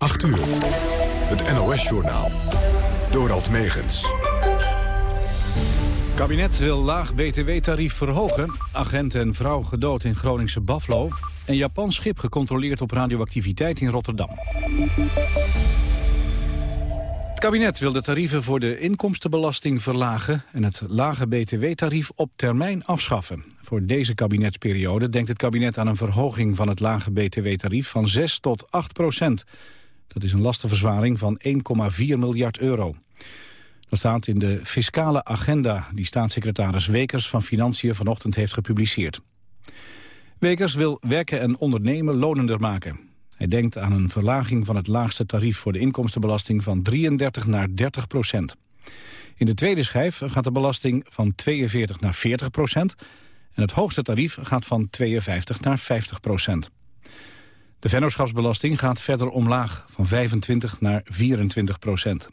8 uur. Het NOS-journaal. Dorald Megens. Kabinet wil laag btw-tarief verhogen. Agent en vrouw gedood in Groningse Buffalo. En Japans schip gecontroleerd op radioactiviteit in Rotterdam. Het kabinet wil de tarieven voor de inkomstenbelasting verlagen... en het lage btw-tarief op termijn afschaffen. Voor deze kabinetsperiode denkt het kabinet aan een verhoging van het lage btw-tarief van 6 tot 8 procent. Dat is een lastenverzwaring van 1,4 miljard euro. Dat staat in de fiscale agenda die staatssecretaris Wekers van Financiën vanochtend heeft gepubliceerd. Wekers wil werken en ondernemen lonender maken. Hij denkt aan een verlaging van het laagste tarief voor de inkomstenbelasting van 33 naar 30 procent. In de tweede schijf gaat de belasting van 42 naar 40 procent en het hoogste tarief gaat van 52 naar 50 procent. De vennootschapsbelasting gaat verder omlaag, van 25 naar 24 procent.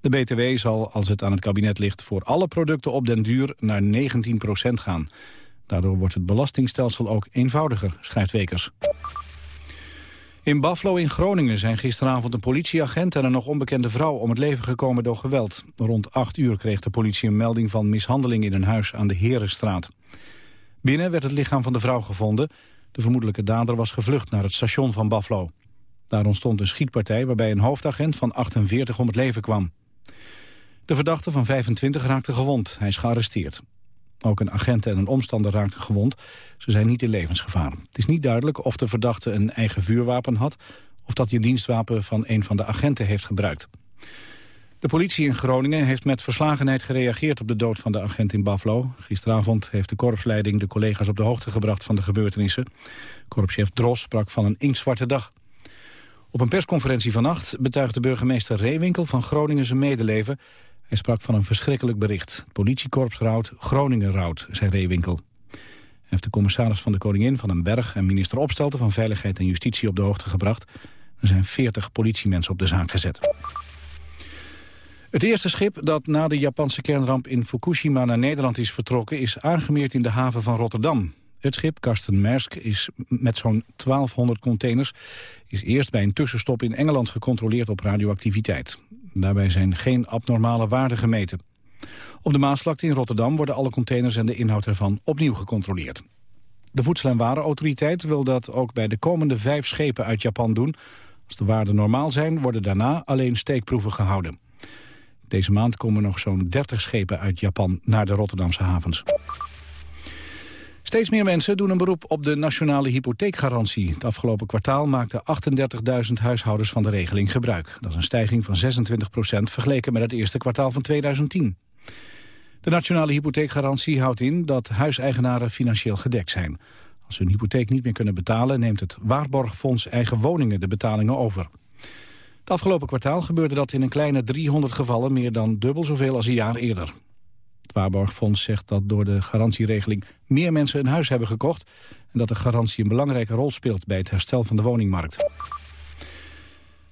De BTW zal, als het aan het kabinet ligt, voor alle producten op den duur naar 19 procent gaan. Daardoor wordt het belastingstelsel ook eenvoudiger, schrijft Wekers. In Buffalo in Groningen zijn gisteravond een politieagent en een nog onbekende vrouw om het leven gekomen door geweld. Rond 8 uur kreeg de politie een melding van mishandeling in een huis aan de Herenstraat. Binnen werd het lichaam van de vrouw gevonden. De vermoedelijke dader was gevlucht naar het station van Buffalo. Daar ontstond een schietpartij waarbij een hoofdagent van 48 om het leven kwam. De verdachte van 25 raakte gewond. Hij is gearresteerd. Ook een agent en een omstander raakten gewond. Ze zijn niet in levensgevaar. Het is niet duidelijk of de verdachte een eigen vuurwapen had... of dat hij dienstwapen van een van de agenten heeft gebruikt. De politie in Groningen heeft met verslagenheid gereageerd op de dood van de agent in Buffalo. Gisteravond heeft de korpsleiding de collega's op de hoogte gebracht van de gebeurtenissen. Korpschef Dros sprak van een inktzwarte dag. Op een persconferentie vannacht betuigde burgemeester Reewinkel van Groningen zijn medeleven. Hij sprak van een verschrikkelijk bericht. Het politiekorps rouwt, Groningen rouwt, zei Reewinkel. Hij heeft de commissaris van de Koningin van den Berg en minister Opstelten van Veiligheid en Justitie op de hoogte gebracht. Er zijn 40 politiemensen op de zaak gezet. Het eerste schip dat na de Japanse kernramp in Fukushima naar Nederland is vertrokken... is aangemeerd in de haven van Rotterdam. Het schip Karsten Maersk is met zo'n 1200 containers... is eerst bij een tussenstop in Engeland gecontroleerd op radioactiviteit. Daarbij zijn geen abnormale waarden gemeten. Op de Maasvlakte in Rotterdam worden alle containers en de inhoud ervan opnieuw gecontroleerd. De Voedsel- en Warenautoriteit wil dat ook bij de komende vijf schepen uit Japan doen. Als de waarden normaal zijn, worden daarna alleen steekproeven gehouden. Deze maand komen nog zo'n 30 schepen uit Japan naar de Rotterdamse havens. Steeds meer mensen doen een beroep op de nationale hypotheekgarantie. Het afgelopen kwartaal maakten 38.000 huishoudens van de regeling gebruik. Dat is een stijging van 26 procent vergeleken met het eerste kwartaal van 2010. De nationale hypotheekgarantie houdt in dat huiseigenaren financieel gedekt zijn. Als ze hun hypotheek niet meer kunnen betalen... neemt het Waarborgfonds Eigen Woningen de betalingen over. Het afgelopen kwartaal gebeurde dat in een kleine 300 gevallen... meer dan dubbel zoveel als een jaar eerder. Het Waarborgfonds zegt dat door de garantieregeling... meer mensen een huis hebben gekocht... en dat de garantie een belangrijke rol speelt... bij het herstel van de woningmarkt.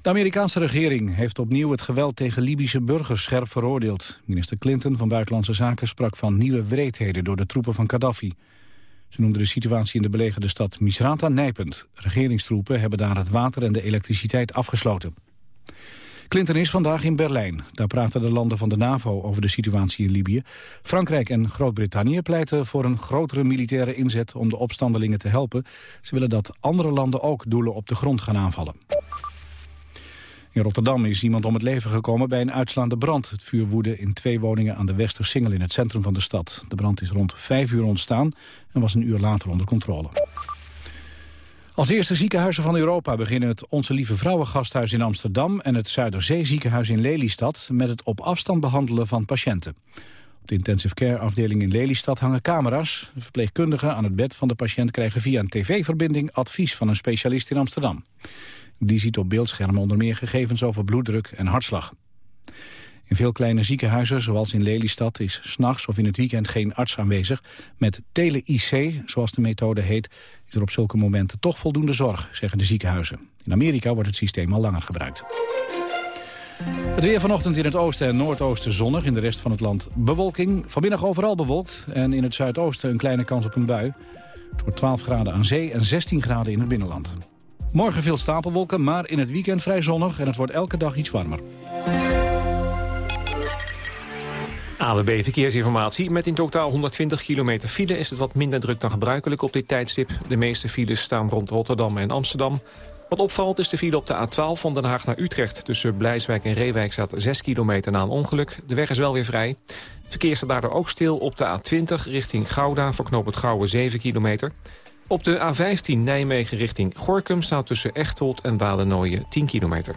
De Amerikaanse regering heeft opnieuw het geweld tegen Libische burgers scherp veroordeeld. Minister Clinton van Buitenlandse Zaken sprak van nieuwe wreedheden door de troepen van Gaddafi. Ze noemde de situatie in de belegerde stad Misrata nijpend. Regeringstroepen hebben daar het water en de elektriciteit afgesloten. Clinton is vandaag in Berlijn. Daar praten de landen van de NAVO over de situatie in Libië. Frankrijk en Groot-Brittannië pleiten voor een grotere militaire inzet om de opstandelingen te helpen. Ze willen dat andere landen ook doelen op de grond gaan aanvallen. In Rotterdam is iemand om het leven gekomen bij een uitslaande brand. Het vuur woedde in twee woningen aan de Westersingel in het centrum van de stad. De brand is rond vijf uur ontstaan en was een uur later onder controle. Als eerste ziekenhuizen van Europa beginnen het Onze Lieve Vrouwengasthuis in Amsterdam en het Zuiderzee ziekenhuis in Lelystad met het op afstand behandelen van patiënten. Op de intensive care afdeling in Lelystad hangen camera's. De verpleegkundigen aan het bed van de patiënt krijgen via een tv-verbinding advies van een specialist in Amsterdam. Die ziet op beeldschermen onder meer gegevens over bloeddruk en hartslag. In veel kleine ziekenhuizen, zoals in Lelystad, is s'nachts of in het weekend geen arts aanwezig. Met tele-IC, zoals de methode heet, is er op zulke momenten toch voldoende zorg, zeggen de ziekenhuizen. In Amerika wordt het systeem al langer gebruikt. Het weer vanochtend in het oosten en noordoosten zonnig. In de rest van het land bewolking. Vanmiddag overal bewolkt. En in het zuidoosten een kleine kans op een bui. Het wordt 12 graden aan zee en 16 graden in het binnenland. Morgen veel stapelwolken, maar in het weekend vrij zonnig en het wordt elke dag iets warmer. ABB Verkeersinformatie. Met in totaal 120 kilometer file is het wat minder druk dan gebruikelijk op dit tijdstip. De meeste files staan rond Rotterdam en Amsterdam. Wat opvalt is de file op de A12 van Den Haag naar Utrecht. Tussen Blijswijk en Reewijk staat 6 kilometer na een ongeluk. De weg is wel weer vrij. Het verkeer staat daardoor ook stil op de A20 richting Gouda... voor knoop het Gouwe 7 kilometer. Op de A15 Nijmegen richting Gorkum staat tussen Echteld en Wadernooien 10 kilometer.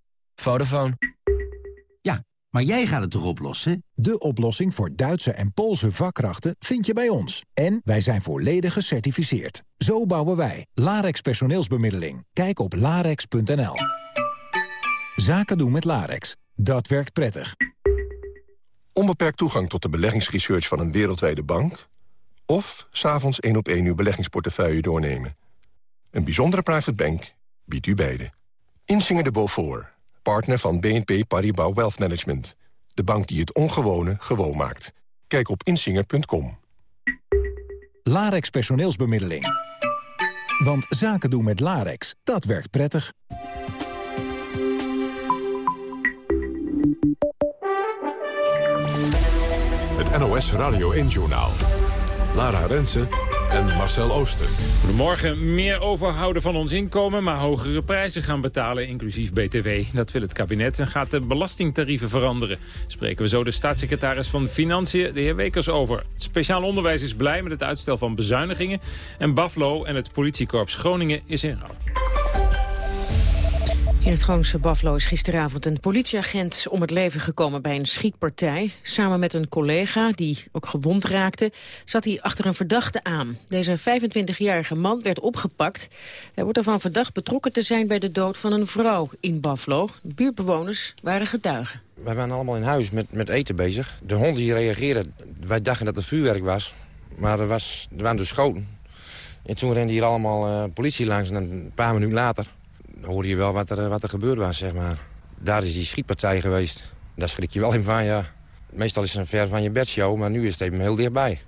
Vodafone. Ja, maar jij gaat het toch oplossen? De oplossing voor Duitse en Poolse vakkrachten vind je bij ons. En wij zijn volledig gecertificeerd. Zo bouwen wij. Larex personeelsbemiddeling. Kijk op larex.nl. Zaken doen met Larex. Dat werkt prettig. Onbeperkt toegang tot de beleggingsresearch van een wereldwijde bank... of s'avonds één op één uw beleggingsportefeuille doornemen. Een bijzondere private bank biedt u beide. Insinger de Beaufort partner van BNP Paribas Wealth Management. De bank die het ongewone gewoon maakt. Kijk op insinger.com. Larex personeelsbemiddeling. Want zaken doen met Larex, dat werkt prettig. Het NOS Radio 1-journaal. Lara Rensen en Marcel Ooster. Goedemorgen. Meer overhouden van ons inkomen, maar hogere prijzen gaan betalen, inclusief BTW. Dat wil het kabinet en gaat de belastingtarieven veranderen. Spreken we zo de staatssecretaris van Financiën, de heer Wekers, over. Het speciaal onderwijs is blij met het uitstel van bezuinigingen. En Buffalo en het politiekorps Groningen is in rouw. In het Groningse Buffalo is gisteravond een politieagent om het leven gekomen bij een schietpartij. Samen met een collega, die ook gewond raakte, zat hij achter een verdachte aan. Deze 25-jarige man werd opgepakt. Hij wordt ervan verdacht betrokken te zijn bij de dood van een vrouw in Buffalo. Buurtbewoners waren getuigen. Wij waren allemaal in huis met, met eten bezig. De honden die reageerden, wij dachten dat het vuurwerk was. Maar er, was, er waren dus schoten. En toen rende hier allemaal uh, politie langs en een paar minuten later hoorde je wel wat er, wat er gebeurd was, zeg maar. Daar is die schietpartij geweest. Daar schrik je wel in van, ja. Meestal is het een ver van je bedshow, maar nu is het even heel dichtbij.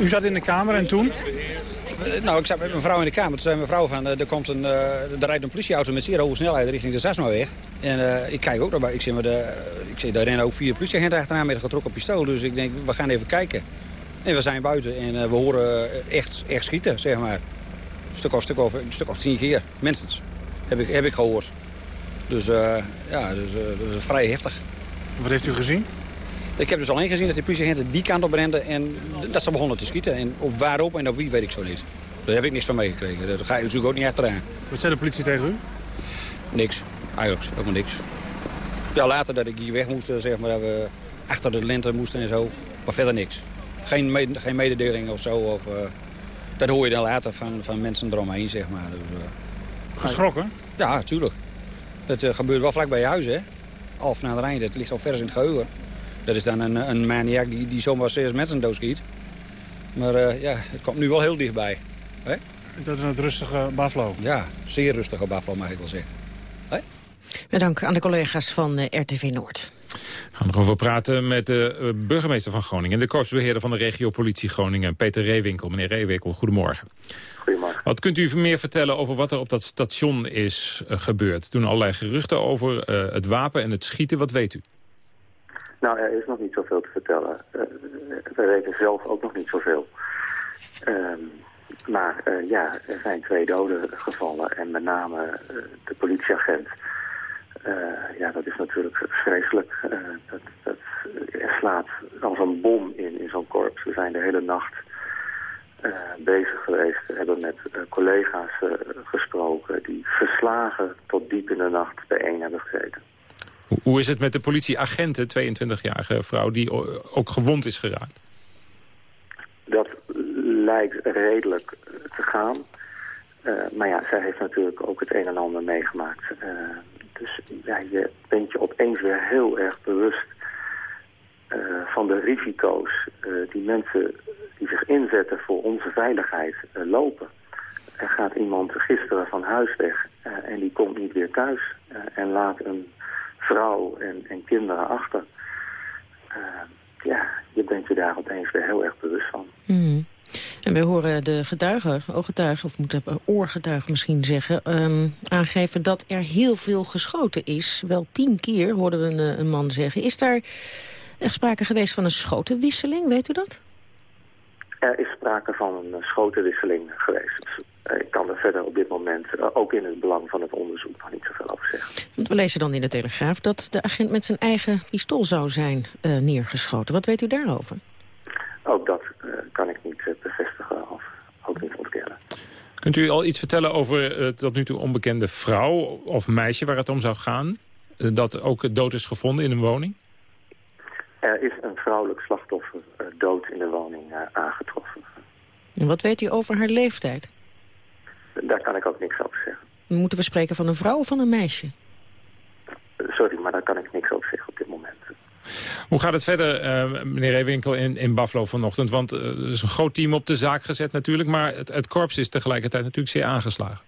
U zat in de kamer en toen? Eh, nou, ik zat met mijn vrouw in de kamer. Toen zei mijn vrouw van, eh, er, komt een, er rijdt een politieauto met zeer hoge snelheid richting de Zasmaweg. En uh, ik kijk ook naar Ik zie, maar de, ik zie, daar rennen ook vier politieagenten achteraan met een getrokken pistool. Dus ik denk, we gaan even kijken. En we zijn buiten en we horen echt, echt schieten, zeg maar. Een stuk of, stuk of, een stuk of tien keer, minstens heb ik, heb ik gehoord. Dus uh, ja, dus, dat is vrij heftig. Wat heeft u gezien? Ik heb dus alleen gezien dat die politieagenten die kant op renden en dat ze begonnen te schieten. En op waarop en op wie weet ik zo niet. Daar heb ik niks van meegekregen. Daar ga je natuurlijk ook niet achteraan. Wat zei de politie tegen u? Niks. Eigenlijk helemaal niks. Ja, later dat ik hier weg moest, zeg maar, dat we achter de lente moesten en zo. Maar verder niks. Geen, geen mededeling of zo. Of, uh, dat hoor je dan later van, van mensen eromheen, zeg maar. Dus, Geschrokken? Ja, natuurlijk. Dat uh, gebeurt wel vlak bij je huis, hè. Alf naar de Rijn, dat ligt al vers in het geheugen. Dat is dan een, een maniak die, die zomaar zes mensen doodschiet. Maar uh, ja, het komt nu wel heel dichtbij. Hè? Dat is het rustige Buffalo? Ja, zeer rustige Buffalo mag ik wel zeggen. Hè? Met dank aan de collega's van RTV Noord. We gaan nog over praten met de burgemeester van Groningen... en de korpsbeheerder van de regio politie Groningen, Peter Reewinkel. Meneer Reewinkel, goedemorgen. Goedemorgen. Wat kunt u meer vertellen over wat er op dat station is uh, gebeurd? Toen allerlei geruchten over uh, het wapen en het schieten. Wat weet u? Nou, er is nog niet zoveel te vertellen. Uh, wij weten zelf ook nog niet zoveel. Ehm, maar ja, er zijn twee doden gevallen. En met name de politieagent. Ja, dat is natuurlijk vreselijk. dat, dat er slaat als een bom in, in zo'n korps. We zijn de hele nacht uh, bezig geweest. We hebben met collega's gesproken die verslagen tot diep in de nacht bijeen hebben gezeten. Hoe, hoe is het met de politieagenten, 22-jarige vrouw, die ook gewond is geraakt? Dat lijkt redelijk te gaan. maar ja, zij heeft natuurlijk ook het een en ander meegemaakt. Dus ja, je bent je opeens weer heel erg bewust van de risico's die mensen die zich inzetten voor onze veiligheid lopen. Er gaat iemand gisteren van huis weg en die komt niet weer thuis en laat een vrouw en, en kinderen achter. Ja, je bent je daar opeens weer heel erg bewust van. Mm. En wij horen de getuigen, ooggetuigen, of moeten oorgetuigen misschien zeggen... Um, aangeven dat er heel veel geschoten is. Wel tien keer, hoorden we een, een man zeggen. Is daar echt sprake geweest van een schotenwisseling, weet u dat? Er is sprake van een schotenwisseling geweest. Eh, ik kan er verder op dit moment, eh, ook in het belang van het onderzoek, nog niet zoveel over zeggen. Want we lezen dan in de Telegraaf dat de agent met zijn eigen pistool zou zijn uh, neergeschoten. Wat weet u daarover? Ook dat kan ik niet bevestigen of ook niet ontkennen. Kunt u al iets vertellen over het tot nu toe onbekende vrouw of meisje waar het om zou gaan? dat ook dood is gevonden in een woning? Er is een vrouwelijk slachtoffer dood in de woning aangetroffen. En wat weet u over haar leeftijd? Daar kan ik ook niks over zeggen. Moeten we spreken van een vrouw of van een meisje? Sorry, maar daar kan ik niks over zeggen op dit moment. Hoe gaat het verder, uh, meneer Ewinkel, in, in Buffalo vanochtend? Want uh, er is een groot team op de zaak gezet natuurlijk... maar het, het korps is tegelijkertijd natuurlijk zeer aangeslagen.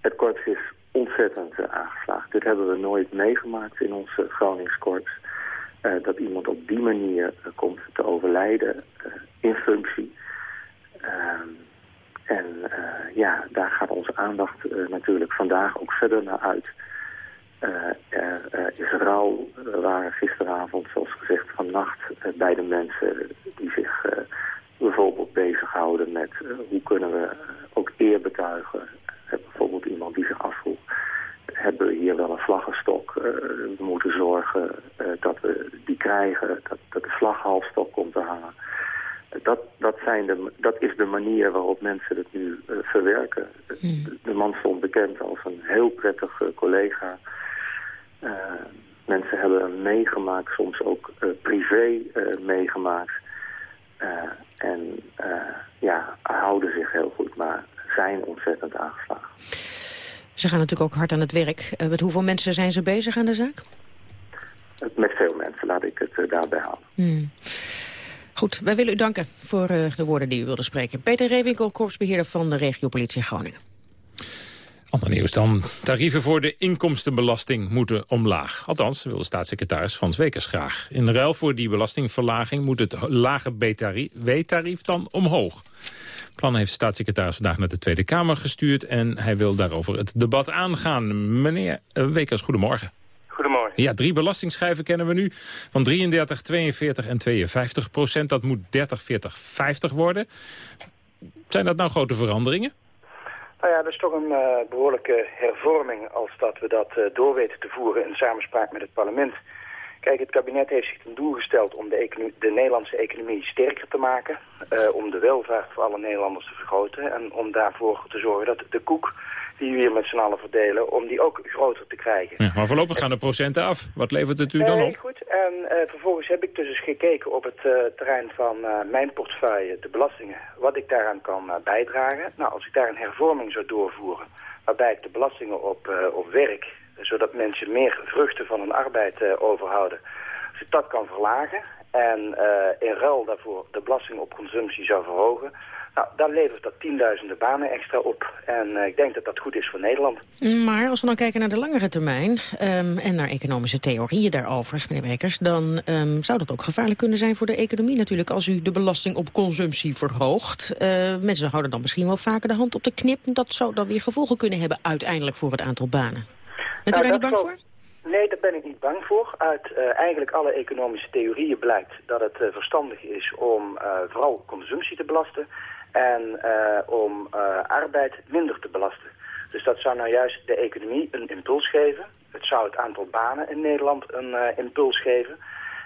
Het korps is ontzettend uh, aangeslagen. Dit hebben we nooit meegemaakt in ons Groningskorps. dat iemand op die manier komt te overlijden in functie... Ehm, en ja, daar gaat onze aandacht natuurlijk vandaag ook verder naar uit. Er is rouw. Waren gisteravond, zoals gezegd, vannacht bij de mensen die zich bijvoorbeeld bezighouden met hoe kunnen we ook eer betuigen. bijvoorbeeld iemand die zich afvroeg, hebben we hier wel een vlaggenstok? we moeten zorgen dat we die krijgen, dat, dat de vlaghalstok komt te hangen dat, dat, zijn de, dat is de manier waarop mensen het nu verwerken. Hmm. De, man stond bekend als een heel prettig uh, collega. Uh, mensen hebben meegemaakt, soms ook privé meegemaakt. en ja, houden zich heel goed, maar zijn ontzettend aangeslagen. Ze gaan natuurlijk ook hard aan het werk. met hoeveel mensen zijn ze bezig aan de zaak? Met veel mensen, laat ik het daarbij halen. Hmm. Goed, wij willen u danken voor de woorden die u wilde spreken. Peter Rewinkel, korpsbeheerder van de regiopolitie Groningen. Ander nieuws dan. Tarieven voor de inkomstenbelasting moeten omlaag. Althans, wil de staatssecretaris Frans Wekers graag. In ruil voor die belastingverlaging moet het lage B-tarief dan omhoog. Plan heeft staatssecretaris vandaag naar de Tweede Kamer gestuurd... en hij wil daarover het debat aangaan. Meneer Wekers, goedemorgen. Goedemorgen. Ja, drie belastingschijven kennen we nu. Van 33, 42 en 52 procent. Dat moet 30, 40, 50 worden. Zijn dat nou grote veranderingen? Nou ja, dat is toch een uh, behoorlijke hervorming als dat we dat uh, door weten te voeren in samenspraak met het parlement. Kijk, het kabinet heeft zich ten doel gesteld om de, de Nederlandse economie sterker te maken. Uh, om de welvaart voor alle Nederlanders te vergroten. En om daarvoor te zorgen dat de koek die we hier met z'n allen verdelen, om die ook groter te krijgen. Ja, maar voorlopig gaan de procenten af. Wat levert het u dan op? goed. En uh, vervolgens heb ik dus eens gekeken op het uh, terrein van uh, mijn portefeuille, de belastingen, wat ik daaraan kan bijdragen. Nou, als ik daar een hervorming zou doorvoeren, waarbij ik de belastingen op, op werk, zodat mensen meer vruchten van hun arbeid overhouden, als ik dat kan verlagen en in ruil daarvoor de belasting op consumptie zou verhogen nou, dan levert dat tienduizenden banen extra op. En uh, ik denk dat dat goed is voor Nederland. Maar als we dan kijken naar de langere termijn... Um, en naar economische theorieën daarover, meneer Wekers... dan um, zou dat ook gevaarlijk kunnen zijn voor de economie natuurlijk... als u de belasting op consumptie verhoogt. Uh, mensen houden dan misschien wel vaker de hand op de knip. Dat zou dan weer gevolgen kunnen hebben uiteindelijk voor het aantal banen. Bent u nou, daar niet bang voor? Nee, daar ben ik niet bang voor. Uit uh, eigenlijk alle economische theorieën blijkt dat het uh, verstandig is om uh, vooral consumptie te belasten en om arbeid minder te belasten. Dus dat zou nou juist de economie een impuls geven. Het zou het aantal banen in Nederland een impuls geven.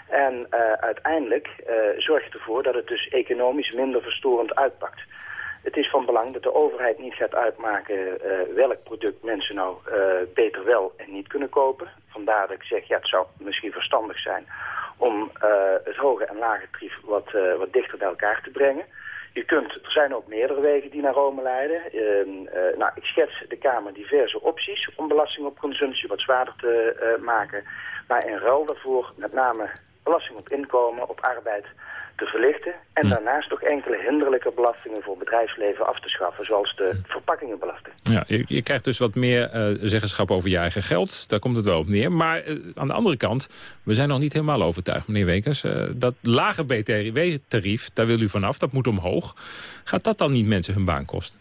En uiteindelijk zorgt het ervoor dat het dus economisch minder verstorend uitpakt. Het is van belang dat de overheid niet gaat uitmaken welk product mensen nou beter wel en niet kunnen kopen. Vandaar dat ik zeg, ja, het zou misschien verstandig zijn om het hoge en lage tarief wat, wat dichter bij elkaar te brengen. Je kunt, er zijn ook meerdere wegen die naar Rome leiden. Ehm, eh, nou, ik schets de Kamer diverse opties om belasting op consumptie wat zwaarder te maken. Maar in ruil daarvoor met name belasting op inkomen, op arbeid te verlichten. En hm. daarnaast toch enkele hinderlijke belastingen voor bedrijfsleven af te schaffen, zoals de verpakkingenbelasting. Ja, je, je krijgt dus wat meer uh, zeggenschap over je eigen geld. Daar komt het wel op neer. Maar uh, aan de andere kant, we zijn nog niet helemaal overtuigd, meneer Wekers. Uh, dat lage BTW-tarief, daar wil u vanaf, dat moet omhoog. Gaat dat dan niet mensen hun baan kosten?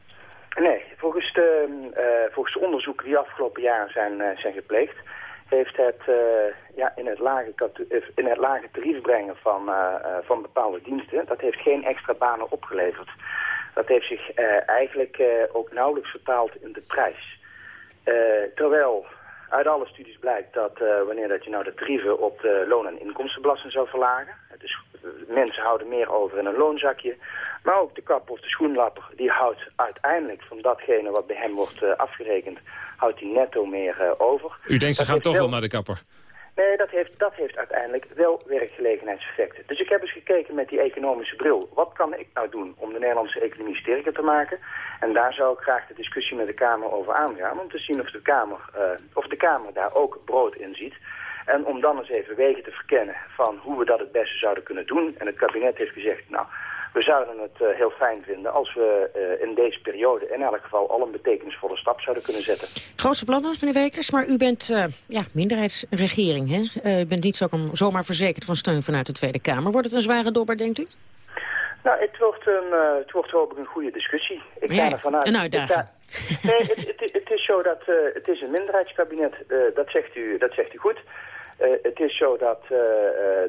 Nee, volgens de, volgens de onderzoeken die afgelopen jaren zijn, zijn gepleegd heeft het uh, ja, in, het lage, eh, in het lage tarief brengen van, uh, van bepaalde diensten, dat heeft geen extra banen opgeleverd. Dat heeft zich eigenlijk ook nauwelijks vertaald in de prijs. terwijl uit alle studies blijkt dat wanneer dat je nou de tarieven op de loon- en inkomstenbelasting zou verlagen, dus mensen houden meer over in een loonzakje, maar ook de kap of de schoenlapper, die houdt uiteindelijk van datgene wat bij hem wordt afgerekend, houdt hij netto meer over. U denkt ze gaan toch wel naar de kapper? Nee, dat heeft, dat heeft uiteindelijk wel werkgelegenheidseffecten. Dus ik heb eens gekeken met die economische bril. Wat kan ik nou doen om de Nederlandse economie sterker te maken? En daar zou ik graag de discussie met de Kamer over aangaan. Om te zien of de Kamer, uh, of de Kamer daar ook brood in ziet. En om dan eens even wegen te verkennen van hoe we dat het beste zouden kunnen doen. En het kabinet heeft gezegd, nou, we zouden het uh, heel fijn vinden als we uh, in deze periode in elk geval al een betekenisvolle stap zouden kunnen zetten. Grootste plannen, meneer Wekers, maar u bent uh, ja, minderheidsregering. Hè? u bent niet zo zomaar verzekerd van steun vanuit de Tweede Kamer. Wordt het een zware dobber, denkt u? Nou, het wordt, een, het wordt hopelijk een goede discussie. Ik ja, ga ervan uit. Een uitdaging. nee, het, het, het, is zo dat het is een minderheidskabinet, dat, zegt u, dat zegt u goed. Uh, het is zo dat, uh, uh,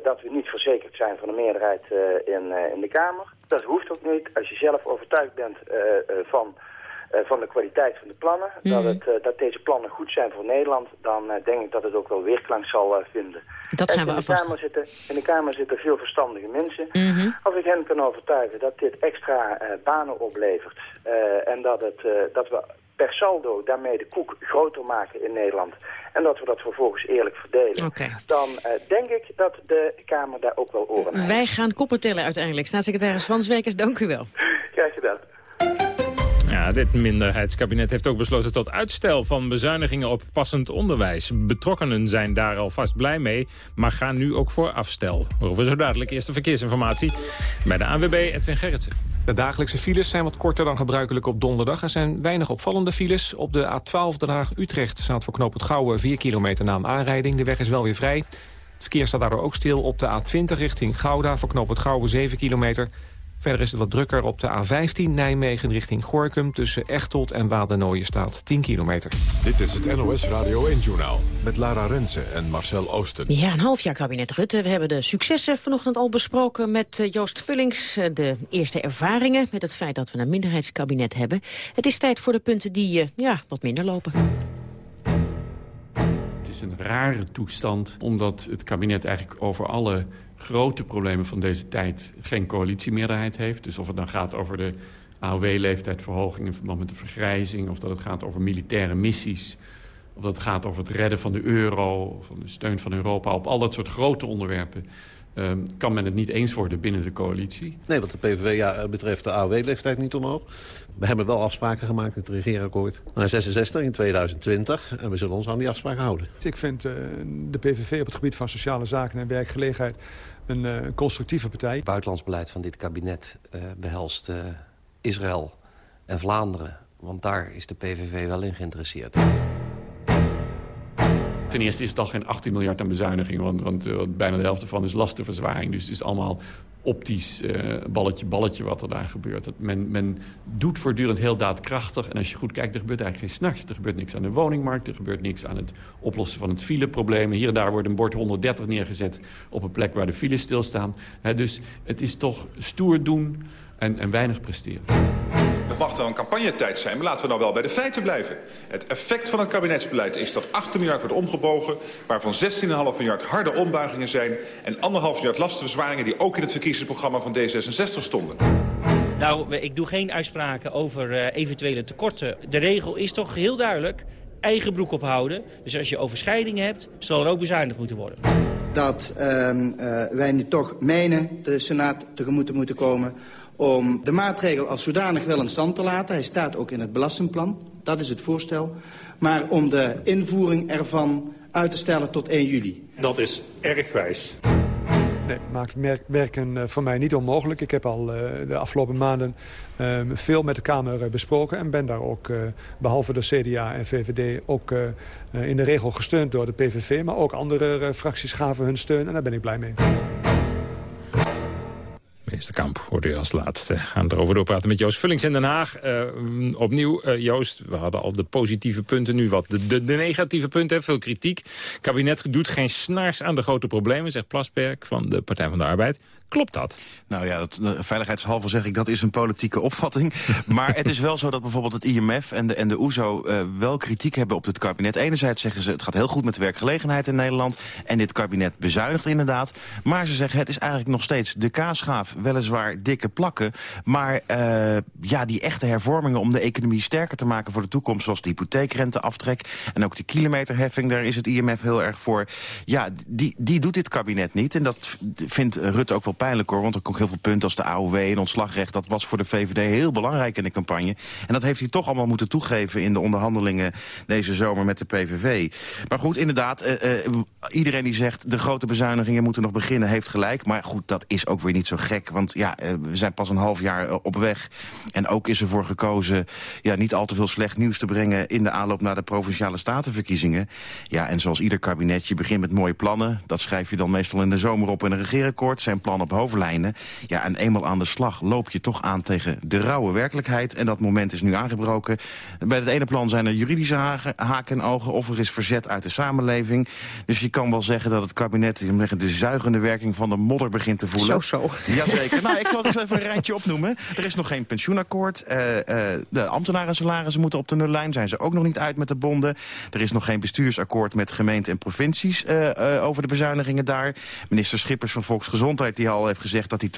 dat we niet verzekerd zijn van de meerderheid in, in de Kamer. Dat hoeft ook niet. Als je zelf overtuigd bent van, van de kwaliteit van de plannen, mm dat, het, dat deze plannen goed zijn voor Nederland, dan denk ik dat het ook wel weerklank zal vinden. Dat gaan we in, de Kamer zitten, in de Kamer zitten veel verstandige mensen. Mm -hmm. Als ik hen kan overtuigen dat dit extra banen oplevert en dat, het, dat we per saldo daarmee de koek groter maken in Nederland... en dat we dat vervolgens eerlijk verdelen... Okay. dan uh, denk ik dat de Kamer daar ook wel oren heeft. Wij gaan koppen tellen uiteindelijk. Staatssecretaris Van Zwekers, dank u wel. Graag gedaan. Ja, dit minderheidskabinet heeft ook besloten tot uitstel van bezuinigingen op passend onderwijs. Betrokkenen zijn daar alvast blij mee, maar gaan nu ook voor afstel. Horen we zo dadelijk eerste verkeersinformatie bij de ANWB Edwin Gerritsen. De dagelijkse files zijn wat korter dan gebruikelijk op donderdag. Er zijn weinig opvallende files. Op de A12 Den Haag-Utrecht staat voor knooppunt Gouwen 4 kilometer na een aanrijding. De weg is wel weer vrij. Het verkeer staat daardoor ook stil op de A20 richting Gouda... voor knooppunt Gouwen 7 kilometer. Verder is het wat drukker op de A15 Nijmegen richting Gorkum... tussen Echteld en Wadernooien staat 10 kilometer. Dit is het NOS Radio 1-journaal met Lara Rensen en Marcel Oosten. Ja, een half jaar kabinet Rutte. We hebben de successen vanochtend al besproken met eh, Joost Vullings. Eh, de eerste ervaringen met het feit dat we een minderheidskabinet hebben. Het is tijd voor de punten die uh, ja, wat minder lopen. Het is een rare toestand, omdat het kabinet eigenlijk over alle grote problemen van deze tijd geen coalitiemeerderheid heeft. Dus of het dan gaat over de AOW-leeftijdsverhoging in verband met de vergrijzing... of dat het gaat over militaire missies... of dat het gaat over het redden van de euro... of de steun van Europa. Op al dat soort grote onderwerpen um, kan men het niet eens worden binnen de coalitie. Nee, wat de PVV ja, betreft de AOW-leeftijd niet omhoog. We hebben wel afspraken gemaakt in het regeerakkoord. Naar 66 in 2020 en we zullen ons aan die afspraken houden. Ik vind uh, de PVV op het gebied van sociale zaken en werkgelegenheid een uh, constructieve partij. Het buitenlands beleid van dit kabinet uh, behelst Israël en Vlaanderen. Want daar is de PVV wel in geïnteresseerd. Ten eerste is het al geen 18 miljard aan bezuinigingen... want, want uh, bijna de helft ervan is lastenverzwaring. Dus het is allemaal optisch uh, balletje, balletje wat er daar gebeurt. Men, men doet voortdurend heel daadkrachtig. En als je goed kijkt, er gebeurt eigenlijk geen s'nachts. Er gebeurt niks aan de woningmarkt, er gebeurt niks aan het oplossen van het fileprobleem. Hier en daar wordt een bord 130 neergezet op een plek waar de files stilstaan. Dus het is toch stoer doen en, en weinig presteren. Het mag wel een campagnetijd zijn, maar laten we nou wel bij de feiten blijven. Het effect van het kabinetsbeleid is dat 18 miljard wordt omgebogen... waarvan 16,5 miljard harde ombuigingen zijn... en 1,5 miljard lastenverzwaringen die ook in het verkiezingsprogramma van D66 stonden. Nou, ik doe geen uitspraken over uh, eventuele tekorten. De regel is toch heel duidelijk, eigen broek ophouden. Dus als je overschrijdingen hebt, zal er ook bezuinigd moeten worden. Dat uh, uh, wij nu toch menen de Senaat tegemoet te moeten komen om de maatregel als zodanig wel in stand te laten. Hij staat ook in het belastingplan, dat is het voorstel. Maar om de invoering ervan uit te stellen tot 1 juli. Dat is erg wijs. Nee, maakt werken eh, voor mij niet onmogelijk. Ik heb al uh, de afgelopen maanden uh, veel met de Kamer besproken... en ben daar ook, behalve de CDA en VVD... ook in de regel gesteund door de PVV. Maar ook andere fracties gaven hun steun en daar ben ik blij mee. Minister Kamp hoorde u als laatste. We gaan erover doorpraten met Joost Vullings in Den Haag. Uh, opnieuw, uh, Joost, we hadden al de positieve punten, nu wat de, de, negatieve punten. Veel kritiek. Het kabinet doet geen snars aan de grote problemen, zegt Plasberg van de Partij van de Arbeid. Klopt dat? Nou ja, dat, veiligheidshalve zeg ik, dat is een politieke opvatting. maar het is wel zo dat bijvoorbeeld het IMF en de, en de OESO uh, wel kritiek hebben op het kabinet. Enerzijds zeggen ze, het gaat heel goed met de werkgelegenheid in Nederland. En dit kabinet bezuinigt inderdaad. Maar ze zeggen, het is eigenlijk nog steeds de kaasgaaf. Weliswaar dikke plakken. Maar uh, ja, die echte hervormingen om de economie sterker te maken voor de toekomst... zoals de hypotheekrenteaftrek en ook de kilometerheffing... daar is het IMF heel erg voor. Ja, die, die doet dit kabinet niet. En dat vindt Rutte ook wel pijnlijk hoor. Want er komt heel veel punten als de AOW en ontslagrecht. Dat was voor de VVD heel belangrijk in de campagne. En dat heeft hij toch allemaal moeten toegeven in de onderhandelingen deze zomer met de PVV. Maar goed, inderdaad, uh, uh, iedereen die zegt de grote bezuinigingen moeten nog beginnen heeft gelijk. Maar goed, dat is ook weer niet zo gek. Want ja, uh, we zijn pas een half jaar op weg. En ook is ervoor gekozen ja, niet al te veel slecht nieuws te brengen in de aanloop naar de Provinciale Statenverkiezingen. Ja, en zoals ieder kabinet, je begint met mooie plannen. Dat schrijf je dan meestal in de zomer op in een regeerakkoord. Zijn plannen op hoofdlijnen. Ja, en eenmaal aan de slag loop je toch aan tegen de rauwe werkelijkheid. En dat moment is nu aangebroken. Bij het ene plan zijn er juridische haken en ogen... of er is verzet uit de samenleving. Dus je kan wel zeggen dat het kabinet de zuigende werking van de modder begint te voelen. Zo, zo. Jazeker. nou, ik zal eens even een rijtje opnoemen. Er is nog geen pensioenakkoord. Uh, uh, de ambtenarensalarissen moeten op de nullijn. Zijn ze ook nog niet uit met de bonden. Er is nog geen bestuursakkoord met gemeenten en provincies... Uh, over de bezuinigingen daar. Minister Schippers van Volksgezondheid die al al heeft gezegd dat die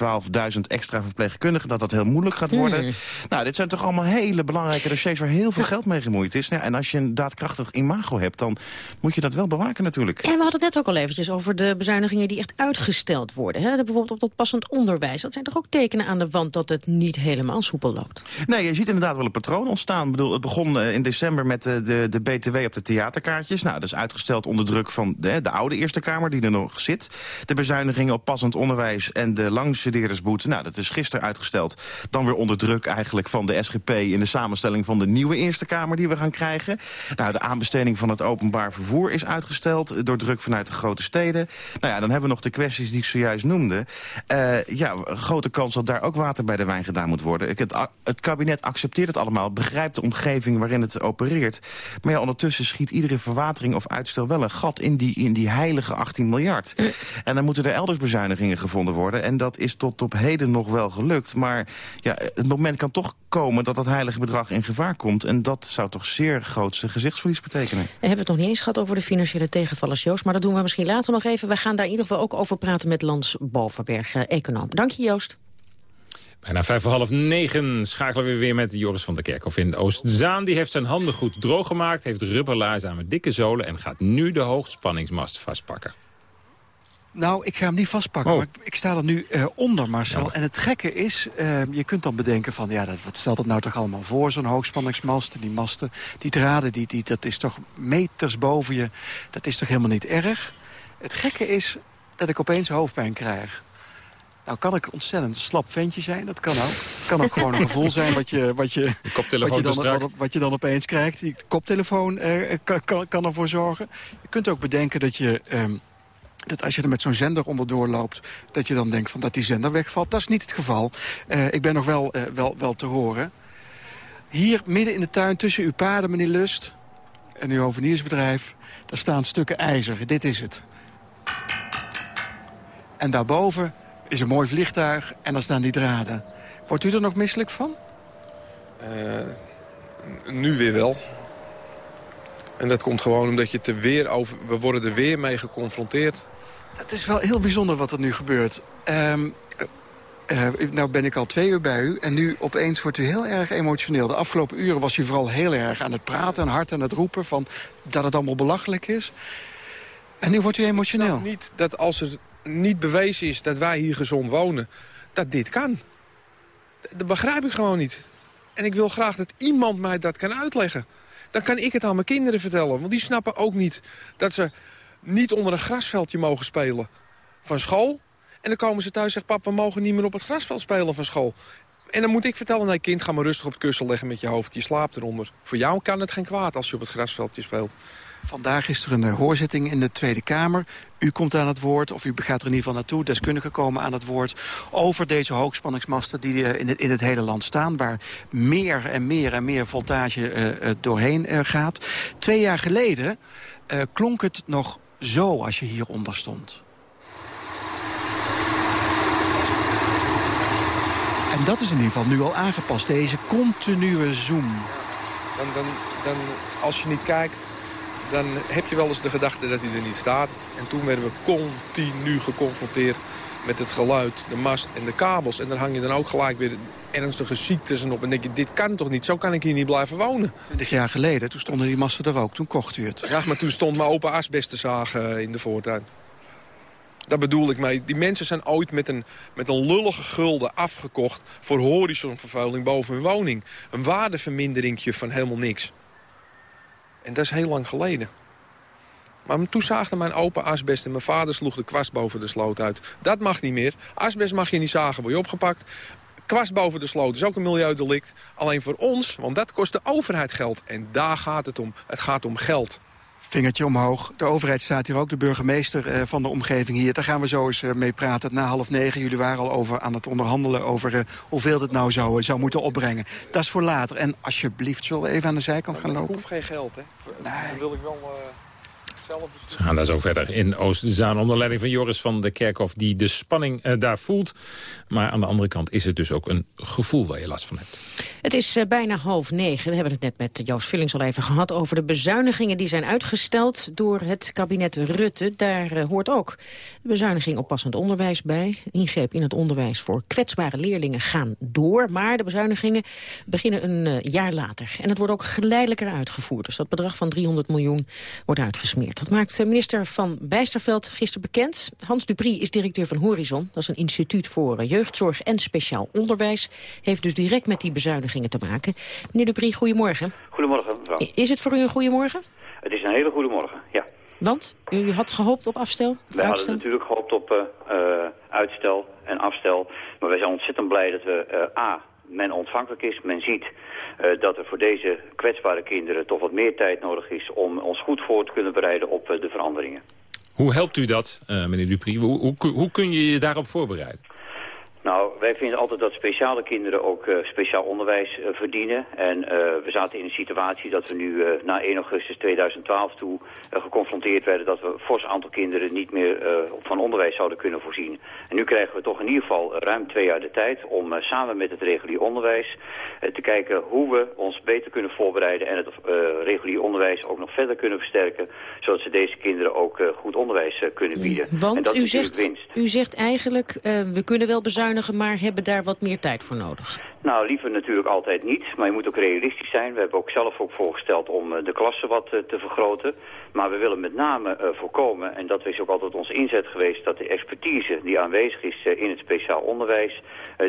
12.000 extra verpleegkundigen... dat dat heel moeilijk gaat worden. Hmm. Nou, dit zijn toch allemaal hele belangrijke dossiers... waar heel veel geld mee gemoeid is. Ja, en als je een daadkrachtig imago hebt, dan moet je dat wel bewaken natuurlijk. En we hadden het net ook al eventjes over de bezuinigingen... die echt uitgesteld worden. Hè? Bijvoorbeeld op dat passend onderwijs. Dat zijn toch ook tekenen aan de wand dat het niet helemaal soepel loopt? Nee, je ziet inderdaad wel een patroon ontstaan. Ik bedoel, het begon eh, in december met de, de, de BTW op de theaterkaartjes. Nou, dat is uitgesteld onder druk van de, de oude Eerste Kamer die er nog zit. De bezuinigingen op passend onderwijs en de langstudeerdersboete. Nou, dat is gisteren uitgesteld. Dan weer onder druk eigenlijk van de SGP... in de samenstelling van de nieuwe Eerste Kamer die we gaan krijgen. Nou, de aanbesteding van het openbaar vervoer is uitgesteld... door druk vanuit de grote steden. Nou ja, dan hebben we nog de kwesties die ik zojuist noemde. Uh, ja, grote kans dat daar ook water bij de wijn gedaan moet worden. Het, het kabinet accepteert het allemaal, begrijpt de omgeving waarin het opereert. Maar ja, ondertussen schiet iedere verwatering of uitstel wel een gat in die, in die heilige 18 miljard. En dan moeten er elders bezuinigingen gevonden worden. En dat is tot op heden nog wel gelukt. Maar ja, het moment kan toch komen dat dat heilige bedrag in gevaar komt. En dat zou toch zeer grootste gezichtsverlies betekenen. We hebben het nog niet eens gehad over de financiële tegenvallers, Joost. Maar dat doen we misschien later nog even. We gaan daar in ieder geval ook over praten met Lans Bovenberg, eh, econoom. Dank je, Joost. Bijna vijf voor half negen schakelen we weer met Joris van der Kerkhof in Oostzaan. Die heeft zijn handen goed droog gemaakt, heeft rubberlaarzen aan met dikke zolen... en gaat nu de hoogspanningsmast vastpakken. Nou, ik ga hem niet vastpakken, oh. maar ik, ik, sta er nu uh, onder, Marcel. En het gekke is, uh, je kunt dan bedenken van... ja, dat, wat stelt het nou toch allemaal voor, zo'n hoogspanningsmast... die masten, die draden, die, die, dat is toch meters boven je... dat is toch helemaal niet erg? Het gekke is dat ik opeens hoofdpijn krijg. Nou kan ik ontzettend slap ventje zijn, dat kan ook. Het kan ook gewoon een gevoel zijn wat je, wat je, wat je, dan, wat, wat je dan opeens krijgt. Die koptelefoon uh, kan, kan ervoor zorgen. Je kunt ook bedenken dat je... Um, dat als je er met zo'n zender onderdoor loopt... dat je dan denkt van dat die zender wegvalt. Dat is niet het geval. Uh, ik ben nog wel, uh, wel, wel te horen. Hier midden in de tuin tussen uw paarden, meneer Lust... en uw hoveniersbedrijf, daar staan stukken ijzer. Dit is het. En daarboven is een mooi vliegtuig en dan staan die draden. Wordt u er nog misselijk van? Uh, nu weer wel. En dat komt gewoon omdat je te weer over... We worden er weer mee geconfronteerd. Het is wel heel bijzonder wat er nu gebeurt. Um, nou ben ik al twee uur bij u en nu opeens wordt u heel erg emotioneel. De afgelopen uren was u vooral heel erg aan het praten en hard aan het roepen... van dat het allemaal belachelijk is. En nu wordt u emotioneel. Nou, niet dat als er niet bewezen is dat wij hier gezond wonen, dat dit kan. dat begrijp ik gewoon niet. En ik wil graag dat iemand mij dat kan uitleggen. Dan kan ik het aan mijn kinderen vertellen. Want die snappen ook niet dat ze niet onder een grasveldje mogen spelen van school. En dan komen ze thuis en zeggen, pap, we mogen niet meer op het grasveld spelen van school. En dan moet ik vertellen, nee kind, ga maar rustig op het kussen leggen met je hoofd. Je slaapt eronder. Voor jou kan het geen kwaad als je op het grasveldje speelt. Vandaag is er een eh, hoorzitting in de Tweede Kamer. U komt aan het woord, of u gaat er in ieder geval naartoe. Deskundigen komen aan het woord over deze hoogspanningsmasten... die eh, in het, in het hele land staan, waar meer en meer en meer voltage uh, doorheen gaat. Twee jaar geleden klonk het nog zo als je hieronder stond. En dat is in ieder geval nu al aangepast, deze continue zoom. Dan, dan, dan, als je niet kijkt, dan heb je wel eens de gedachte dat hij er niet staat. En toen werden we continu geconfronteerd met het geluid, de mast en de kabels. En dan hang je dan ook gelijk weer ernstige ziektes en op. En denk je, dit kan toch niet? Zo kan ik hier niet blijven wonen. Twintig jaar geleden, toen stonden die masten er ook. Toen kocht u het. Ja, maar toen stond mijn open asbestenzagen in de voortuin. Daar bedoel ik mee. Die mensen zijn ooit met een, met een lullige gulden afgekocht... voor horizonvervuiling boven hun woning. Een waardeverminderingje van helemaal niks. En dat is heel lang geleden. Maar toen zaagde mijn opa asbest en mijn vader sloeg de kwast boven de sloot uit. Dat mag niet meer. Asbest mag je niet zagen, word je opgepakt. Kwast boven de sloot is ook een milieudelict. Alleen voor ons, want dat kost de overheid geld. En daar gaat het om. Het gaat om geld. Vingertje omhoog. De overheid staat hier ook, de burgemeester uh, van de omgeving hier. Daar gaan we zo eens uh, mee praten. Na half negen, jullie waren al over aan het onderhandelen... over uh, hoeveel het nou zou, zou moeten opbrengen. Dat is voor later. En alsjeblieft, zullen we even aan de zijkant gaan lopen? Ik hoef geen geld, hè. Nee. Dan wil ik wel... Ze gaan daar zo verder in Oost-Zaan onder leiding van Joris van de Kerkhof... die de spanning uh, daar voelt. Maar aan de andere kant is het dus ook een gevoel waar je last van hebt. Het is uh, bijna half negen. We hebben het net met Joost Villings al even gehad... over de bezuinigingen die zijn uitgesteld door het kabinet Rutte. Daar uh, hoort ook de bezuiniging op passend onderwijs bij. Ingreep in het onderwijs voor kwetsbare leerlingen gaan door. Maar de bezuinigingen beginnen een jaar later. En het wordt ook geleidelijker uitgevoerd. Dus dat bedrag van 300 miljoen wordt uitgesmeerd. Dat maakt minister Van Bijsterveld gisteren bekend. Hans Duprie is directeur van Horizon. Dat is een instituut voor jeugdzorg en speciaal onderwijs. Heeft dus direct met die bezuinigingen te maken. Meneer Duprie, goedemorgen. Goedemorgen, mevrouw. Is het voor u een goede morgen? Het is een hele goede morgen, ja. Want? U had gehoopt op afstel? Wij hadden natuurlijk gehoopt op uh, uh, uitstel en afstel. Maar wij zijn ontzettend blij dat we uh, A, men ontvankelijk is, men ziet uh, dat er voor deze kwetsbare kinderen toch wat meer tijd nodig is om ons goed voor te kunnen bereiden op uh, de veranderingen. Hoe helpt u dat, uh, meneer Dupri? Hoe, hoe, hoe kun je je daarop voorbereiden? Nou, wij vinden altijd dat speciale kinderen ook uh, speciaal onderwijs uh, verdienen. En uh, we zaten in een situatie dat we nu na 1 augustus 2012 toe geconfronteerd werden... dat we een fors aantal kinderen niet meer van onderwijs zouden kunnen voorzien. En nu krijgen we toch in ieder geval ruim twee jaar de tijd om samen met het regulier onderwijs... te kijken hoe we ons beter kunnen voorbereiden en het regulier onderwijs ook nog verder kunnen versterken... zodat ze deze kinderen ook goed onderwijs kunnen bieden. Want en dat u, zegt, u zegt eigenlijk, we kunnen wel bezuinigen maar hebben daar wat meer tijd voor nodig? Nou, liever natuurlijk altijd niet, maar je moet ook realistisch zijn. We hebben ook zelf ook voorgesteld om uh, de klassen wat uh, te vergroten. Maar we willen met name uh, voorkomen, en dat is ook altijd onze inzet geweest... dat de expertise die aanwezig is in het speciaal onderwijs...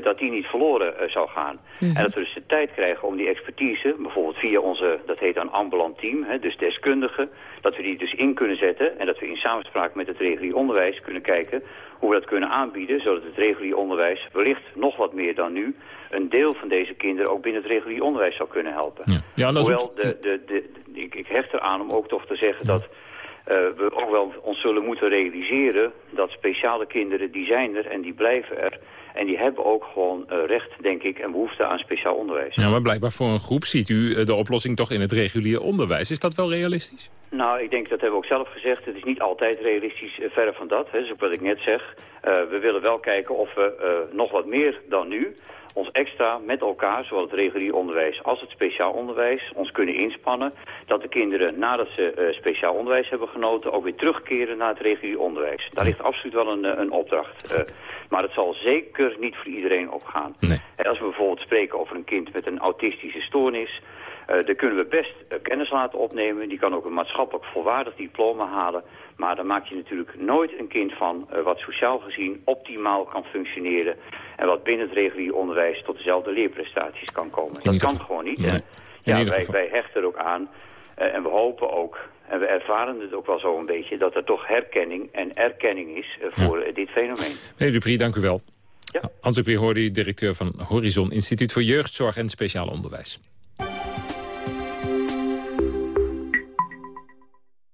dat die niet verloren zou gaan. Mm -hmm. En dat we dus de tijd krijgen om die expertise, bijvoorbeeld via onze... dat heet een ambulant team, dus deskundigen... dat we die dus in kunnen zetten en dat we in samenspraak met het regulier onderwijs kunnen kijken... hoe we dat kunnen aanbieden, zodat het regulier onderwijs wellicht nog wat meer dan nu een deel van deze kinderen ook binnen het regulier onderwijs zou kunnen helpen. Ja. Ja, Hoewel, de, de, de, ik, ik hecht eraan om ook toch te zeggen ja. dat uh, we ook wel ons zullen moeten realiseren dat speciale kinderen, die zijn er en die blijven er. En die hebben ook gewoon uh, recht, denk ik, en behoefte aan speciaal onderwijs. Ja, maar blijkbaar voor een groep ziet u de oplossing toch in het regulier onderwijs. Is dat wel realistisch? Nou, ik denk, dat hebben we ook zelf gezegd, het is niet altijd realistisch uh, verre van dat. Hè, dus ook wat ik net zeg. We willen wel kijken of we nog wat meer dan nu ons extra met elkaar, zowel het regulier onderwijs als het speciaal onderwijs, ons kunnen inspannen. Dat de kinderen, nadat ze uh, speciaal onderwijs hebben genoten, ook weer terugkeren naar het regulier onderwijs. Daar ligt absoluut wel een, een opdracht. Uh, maar het zal zeker niet voor iedereen opgaan. Nee. Als we bijvoorbeeld spreken over een kind met een autistische stoornis... Uh, daar kunnen we best uh, kennis laten opnemen. Die kan ook een maatschappelijk volwaardig diploma halen. Maar dan maak je natuurlijk nooit een kind van uh, wat sociaal gezien optimaal kan functioneren. En wat binnen het regulier onderwijs tot dezelfde leerprestaties kan komen. Dat kan gewoon niet. Nee. Ja, wij, wij, hechten er ook aan. en we hopen ook, en we ervaren het ook wel zo een beetje... dat er toch herkenning en erkenning is voor dit fenomeen. Meneer Dupri, dank u wel. Ja. Hans Dupri hoorde u, directeur van Horizon Instituut voor Jeugdzorg en Speciaal Onderwijs.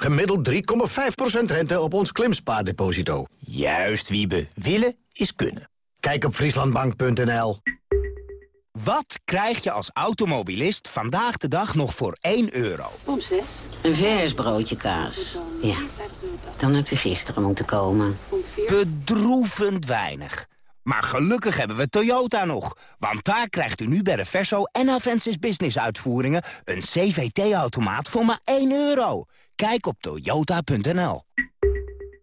Gemiddeld 3,5% rente op ons klimspaardeposito. Juist, Wiebe. Willen is kunnen. Kijk op frieslandbank.nl. Wat krijg je als automobilist vandaag de dag nog voor 1 euro? Om 6. Een vers broodje kaas. Ja, dan had u gisteren moeten komen. Bedroevend weinig. Maar gelukkig hebben we Toyota nog. Want daar krijgt u nu bij de Verso en Avensis Business uitvoeringen... een CVT-automaat voor maar 1 euro. Kijk op toyota.nl.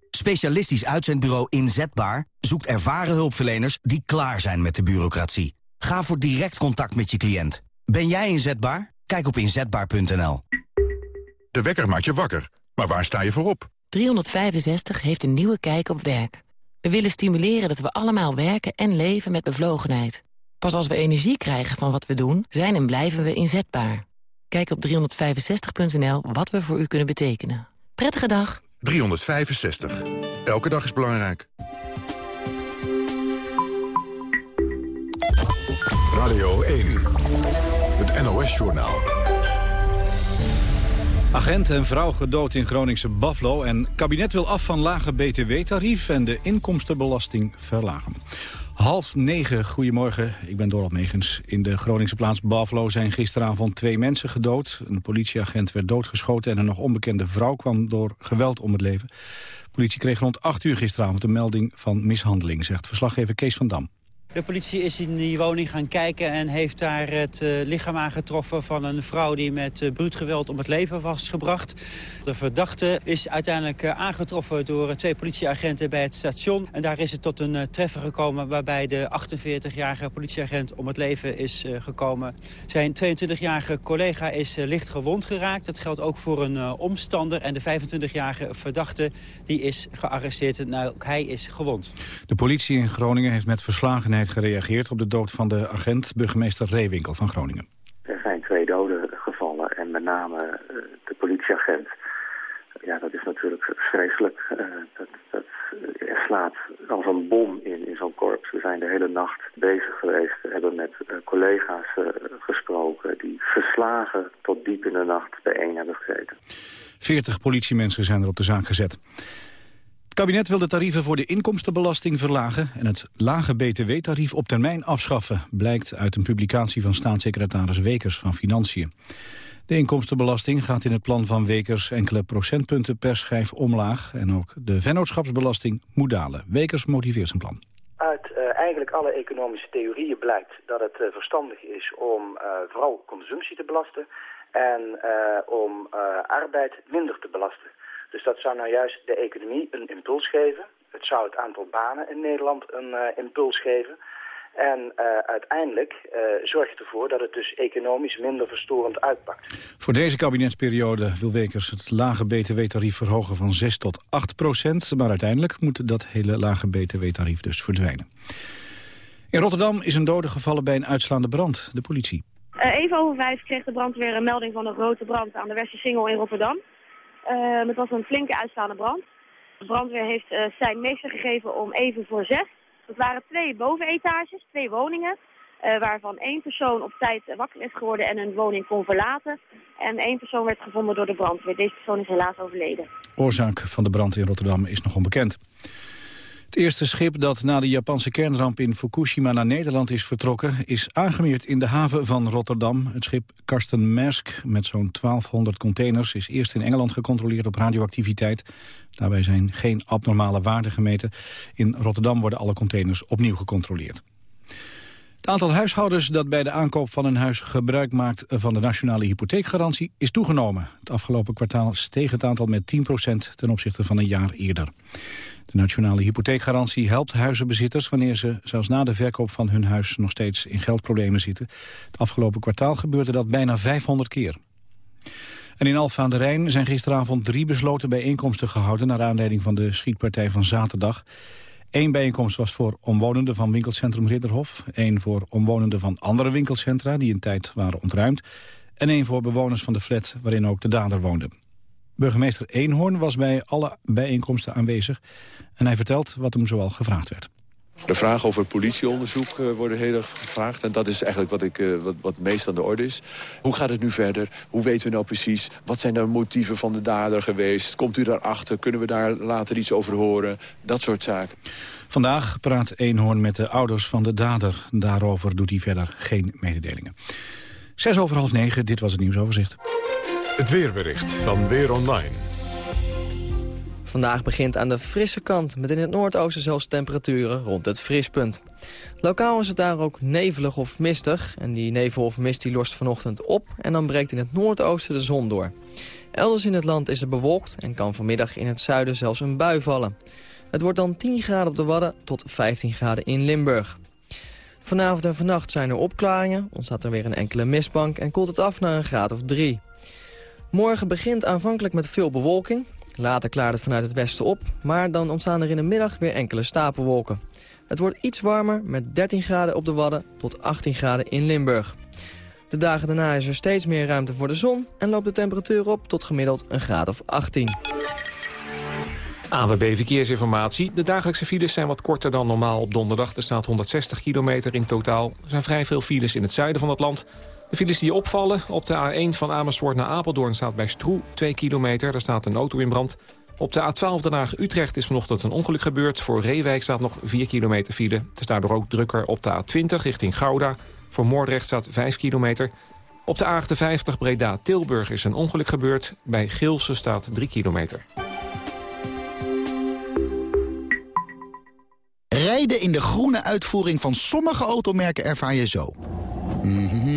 Specialistisch uitzendbureau Inzetbaar zoekt ervaren hulpverleners... die klaar zijn met de bureaucratie. Ga voor direct contact met je cliënt. Ben jij inzetbaar? Kijk op inzetbaar.nl. De wekker maakt je wakker. Maar waar sta je voor op? 365 heeft een nieuwe kijk op werk. We willen stimuleren dat we allemaal werken en leven met bevlogenheid. Pas als we energie krijgen van wat we doen, zijn en blijven we inzetbaar. Kijk op 365.nl wat we voor u kunnen betekenen. Prettige dag. 365. Elke dag is belangrijk. Radio 1. Het NOS-journaal. Agent en vrouw gedood in Groningse Buffalo... en kabinet wil af van lage btw-tarief en de inkomstenbelasting verlagen. Half negen, goedemorgen, ik ben Dorot Megens. In de Groningse plaats Buffalo zijn gisteravond twee mensen gedood. Een politieagent werd doodgeschoten en een nog onbekende vrouw kwam door geweld om het leven. De politie kreeg rond acht uur gisteravond een melding van mishandeling, zegt verslaggever Kees van Dam. De politie is in die woning gaan kijken en heeft daar het uh, lichaam aangetroffen van een vrouw die met uh, geweld om het leven was gebracht. De verdachte is uiteindelijk uh, aangetroffen door twee politieagenten bij het station. En daar is het tot een treffer gekomen waarbij de 48-jarige politieagent om het leven is gekomen. Zijn 22-jarige collega is licht gewond geraakt. Dat geldt ook voor een omstander. En de 25-jarige verdachte die is gearresteerd. Nou, hij is gewond. De politie in Groningen heeft met verslagenheid gereageerd op de dood van de agent, burgemeester Reewinkel van Groningen. Er zijn twee doden gevallen en met name uh, de politieagent. Ja, dat is natuurlijk vreselijk. Uh, dat, dat er slaat als een bom in, in zo'n korps. We zijn de hele nacht bezig geweest. We hebben met collega's gesproken die verslagen tot diep in de nacht bijeen hebben gezeten. 40 politiemensen zijn er op de zaak gezet. Kabinet wil de tarieven voor de inkomstenbelasting verlagen... en het lage btw-tarief op termijn afschaffen... blijkt uit een publicatie van staatssecretaris Wekers van Financiën. De inkomstenbelasting gaat in het plan van Wekers enkele procentpunten per schijf omlaag... en ook de vennootschapsbelasting moet dalen. Wekers motiveert zijn plan. Uit uh, eigenlijk alle economische theorieën blijkt dat het uh, verstandig is om uh, vooral consumptie te belasten... en om arbeid minder te belasten. Dus dat zou nou juist de economie een impuls geven. Het zou het aantal banen in Nederland een uh, impuls geven. En uh, uiteindelijk uh, zorgt ervoor dat het dus economisch minder verstorend uitpakt. Voor deze kabinetsperiode wil Wekers het lage btw-tarief verhogen van 6 tot 8 procent. Maar uiteindelijk moet dat hele lage btw-tarief dus verdwijnen. In Rotterdam is een dode gevallen bij een uitslaande brand. De politie. Uh, even over vijf kreeg de brandweer een melding van een grote brand aan de Westersingel in Rotterdam. Uh, het was een flinke uitstaande brand. De brandweer heeft uh, zijn meester gegeven om even voor zes. Dat waren twee bovenetages, twee woningen. Uh, waarvan één persoon op tijd wakker is geworden en een woning kon verlaten. En één persoon werd gevonden door de brandweer. Deze persoon is helaas overleden. Oorzaak van de brand in Rotterdam is nog onbekend. Het eerste schip dat na de Japanse kernramp in Fukushima naar Nederland is vertrokken... is aangemeerd in de haven van Rotterdam. Het schip Karsten Maersk met zo'n 1200 containers... is eerst in Engeland gecontroleerd op radioactiviteit. Daarbij zijn geen abnormale waarden gemeten. In Rotterdam worden alle containers opnieuw gecontroleerd. Het aantal huishoudens dat bij de aankoop van een huis gebruik maakt van de nationale hypotheekgarantie is toegenomen. Het afgelopen kwartaal steeg het aantal met 10% ten opzichte van een jaar eerder. De nationale hypotheekgarantie helpt huizenbezitters wanneer ze zelfs na de verkoop van hun huis nog steeds in geldproblemen zitten. Het afgelopen kwartaal gebeurde dat bijna 500 keer. En in Alfa aan de Rijn zijn gisteravond drie besloten bijeenkomsten gehouden naar aanleiding van de schietpartij van zaterdag. Eén bijeenkomst was voor omwonenden van winkelcentrum Ridderhof. één voor omwonenden van andere winkelcentra die een tijd waren ontruimd. En één voor bewoners van de flat waarin ook de dader woonde. Burgemeester Eenhoorn was bij alle bijeenkomsten aanwezig. En hij vertelt wat hem zoal gevraagd werd. De vragen over politieonderzoek uh, worden heel erg gevraagd. En dat is eigenlijk wat, ik, uh, wat, wat meest aan de orde is. Hoe gaat het nu verder? Hoe weten we nou precies? Wat zijn de motieven van de dader geweest? Komt u daarachter? Kunnen we daar later iets over horen? Dat soort zaken. Vandaag praat Eenhoorn met de ouders van de dader. Daarover doet hij verder geen mededelingen. Zes over half negen, dit was het nieuwsoverzicht. Het weerbericht van Weer Online. Vandaag begint aan de frisse kant, met in het noordoosten zelfs temperaturen rond het vriespunt. Lokaal is het daar ook nevelig of mistig. En die nevel of mist die lost vanochtend op en dan breekt in het noordoosten de zon door. Elders in het land is het bewolkt en kan vanmiddag in het zuiden zelfs een bui vallen. Het wordt dan 10 graden op de Wadden tot 15 graden in Limburg. Vanavond en vannacht zijn er opklaringen, ontstaat er weer een enkele mistbank en koelt het af naar een graad of 3. Morgen begint aanvankelijk met veel bewolking. Later klaart het vanuit het westen op, maar dan ontstaan er in de middag weer enkele stapelwolken. Het wordt iets warmer met 13 graden op de Wadden tot 18 graden in Limburg. De dagen daarna is er steeds meer ruimte voor de zon en loopt de temperatuur op tot gemiddeld een graad of 18. ANWB Verkeersinformatie. De dagelijkse files zijn wat korter dan normaal op donderdag. Er staat 160 kilometer in totaal. Er zijn vrij veel files in het zuiden van het land. De files die opvallen op de A1 van Amersfoort naar Apeldoorn staat bij Stroe 2 kilometer. Daar staat een auto in brand. Op de A12 Den Haag-Utrecht is vanochtend een ongeluk gebeurd. Voor Reewijk staat nog 4 kilometer file. Het is daardoor ook drukker op de A20 richting Gouda. Voor Moordrecht staat 5 kilometer. Op de A58 Breda-Tilburg is een ongeluk gebeurd. Bij Gilsen staat 3 kilometer. Rijden in de groene uitvoering van sommige automerken ervaar je zo. Mhm,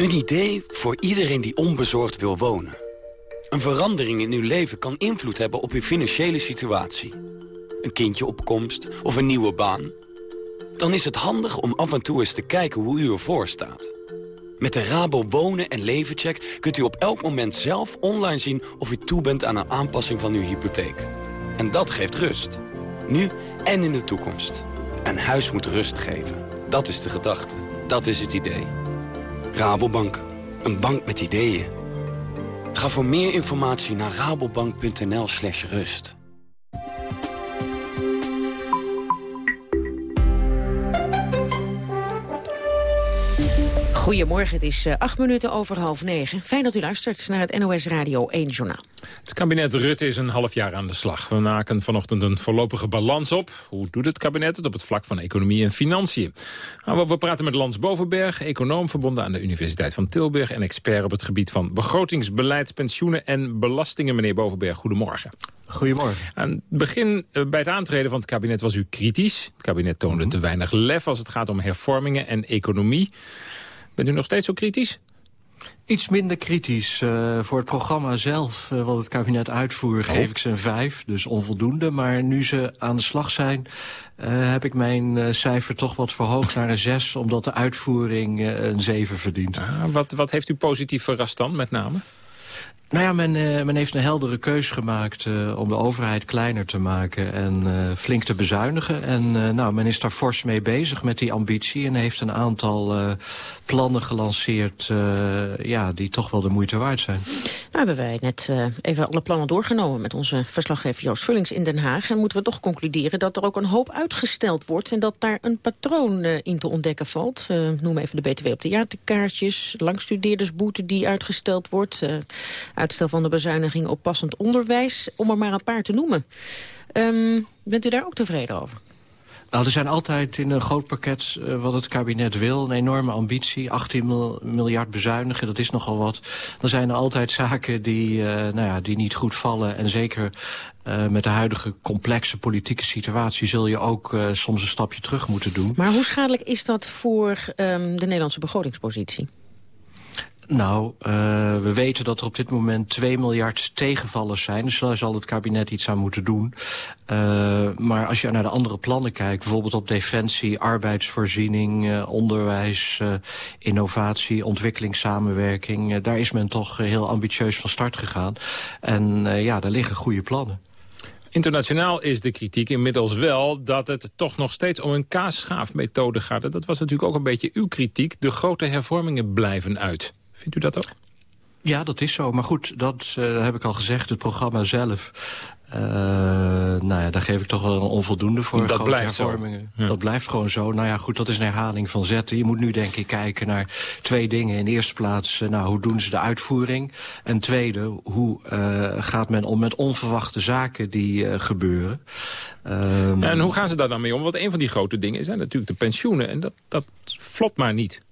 Een idee voor iedereen die onbezorgd wil wonen. Een verandering in uw leven kan invloed hebben op uw financiële situatie. Een kindje op komst of een nieuwe baan. Dan is het handig om af en toe eens te kijken hoe u ervoor staat. Met de Rabo Wonen en Levencheck kunt u op elk moment zelf online zien... of u toe bent aan een aanpassing van uw hypotheek. En dat geeft rust. Nu en in de toekomst. Een huis moet rust geven. Dat is de gedachte. Dat is het idee. Rabobank. Een bank met ideeën. Ga voor meer informatie naar rabobank.nl slash rust. Goedemorgen, het is uh, acht minuten over half negen. Fijn dat u luistert naar het NOS Radio 1 Journaal. Het kabinet Rutte is een half jaar aan de slag. We maken vanochtend een voorlopige balans op. Hoe doet het kabinet het op het vlak van economie en financiën? Nou, we praten met Lans Bovenberg, econoom verbonden aan de Universiteit van Tilburg... en expert op het gebied van begrotingsbeleid, pensioenen en belastingen. Meneer Bovenberg, goedemorgen. Goedemorgen. Aan het begin, eh, bij het aantreden van het kabinet was u kritisch. Het kabinet toonde te weinig lef als het gaat om hervormingen en economie. Bent u nog steeds zo kritisch? Iets minder kritisch. Uh, voor het programma zelf, uh, wat het kabinet uitvoert, oh. geef ik ze een vijf. Dus onvoldoende. Maar nu ze aan de slag zijn, uh, heb ik mijn cijfer toch wat verhoogd naar een zes. Omdat de uitvoering een zeven verdient. Ah, wat, wat heeft u positief verrast dan, met name? Nou ja, men, uh, men heeft een heldere keus gemaakt uh, om de overheid kleiner te maken en uh, flink te bezuinigen. En nou, men is daar fors mee bezig met die ambitie en heeft een aantal plannen gelanceerd ja, die toch wel de moeite waard zijn. Nou hebben wij net even alle plannen doorgenomen met onze verslaggever Joost Vullings in Den Haag. En moeten we toch concluderen dat er ook een hoop uitgesteld wordt en dat daar een patroon in te ontdekken valt. noem even de BTW op theaterkaartjes, langstudeerdersboete die uitgesteld wordt uitstel van de bezuiniging op passend onderwijs, om er maar een paar te noemen. Um, bent u daar ook tevreden over? Nou, er zijn altijd in een groot pakket uh, wat het kabinet wil... een enorme ambitie, 18 miljard bezuinigen, dat is nogal wat. Dan zijn er altijd zaken die, uh, nou ja, die niet goed vallen. En zeker uh, met de huidige complexe politieke situatie... zul je ook soms een stapje terug moeten doen. Maar hoe schadelijk is dat voor um, de Nederlandse begrotingspositie? Nou, uh, we weten dat er op dit moment 2 miljard tegenvallers zijn. Dus daar zal het kabinet iets aan moeten doen. Uh, maar als je naar de andere plannen kijkt, bijvoorbeeld op defensie, arbeidsvoorziening, uh, onderwijs, innovatie, ontwikkelingssamenwerking, daar is men toch heel ambitieus van start gegaan. En ja, daar liggen goede plannen. Internationaal is de kritiek inmiddels wel dat het toch nog steeds om een kaasschaafmethode gaat. Dat was natuurlijk ook een beetje uw kritiek. De grote hervormingen blijven uit. Vindt u dat ook? Ja, dat is zo. Maar goed, dat uh, heb ik al gezegd. Het programma zelf, uh, nou ja, daar geef ik toch wel een onvoldoende voor. Dat blijft hervormingen. Zo. Dat blijft gewoon zo. Nou ja, goed, dat is een herhaling van zetten. Je moet nu denk ik kijken naar twee dingen. In de eerste plaats, uh, nou, hoe doen ze de uitvoering? En tweede, hoe uh, gaat men om met onverwachte zaken die uh, gebeuren? Um, en hoe gaan ze daar dan mee om? Want een van die grote dingen zijn natuurlijk de pensioenen. En dat, dat vlot maar niet.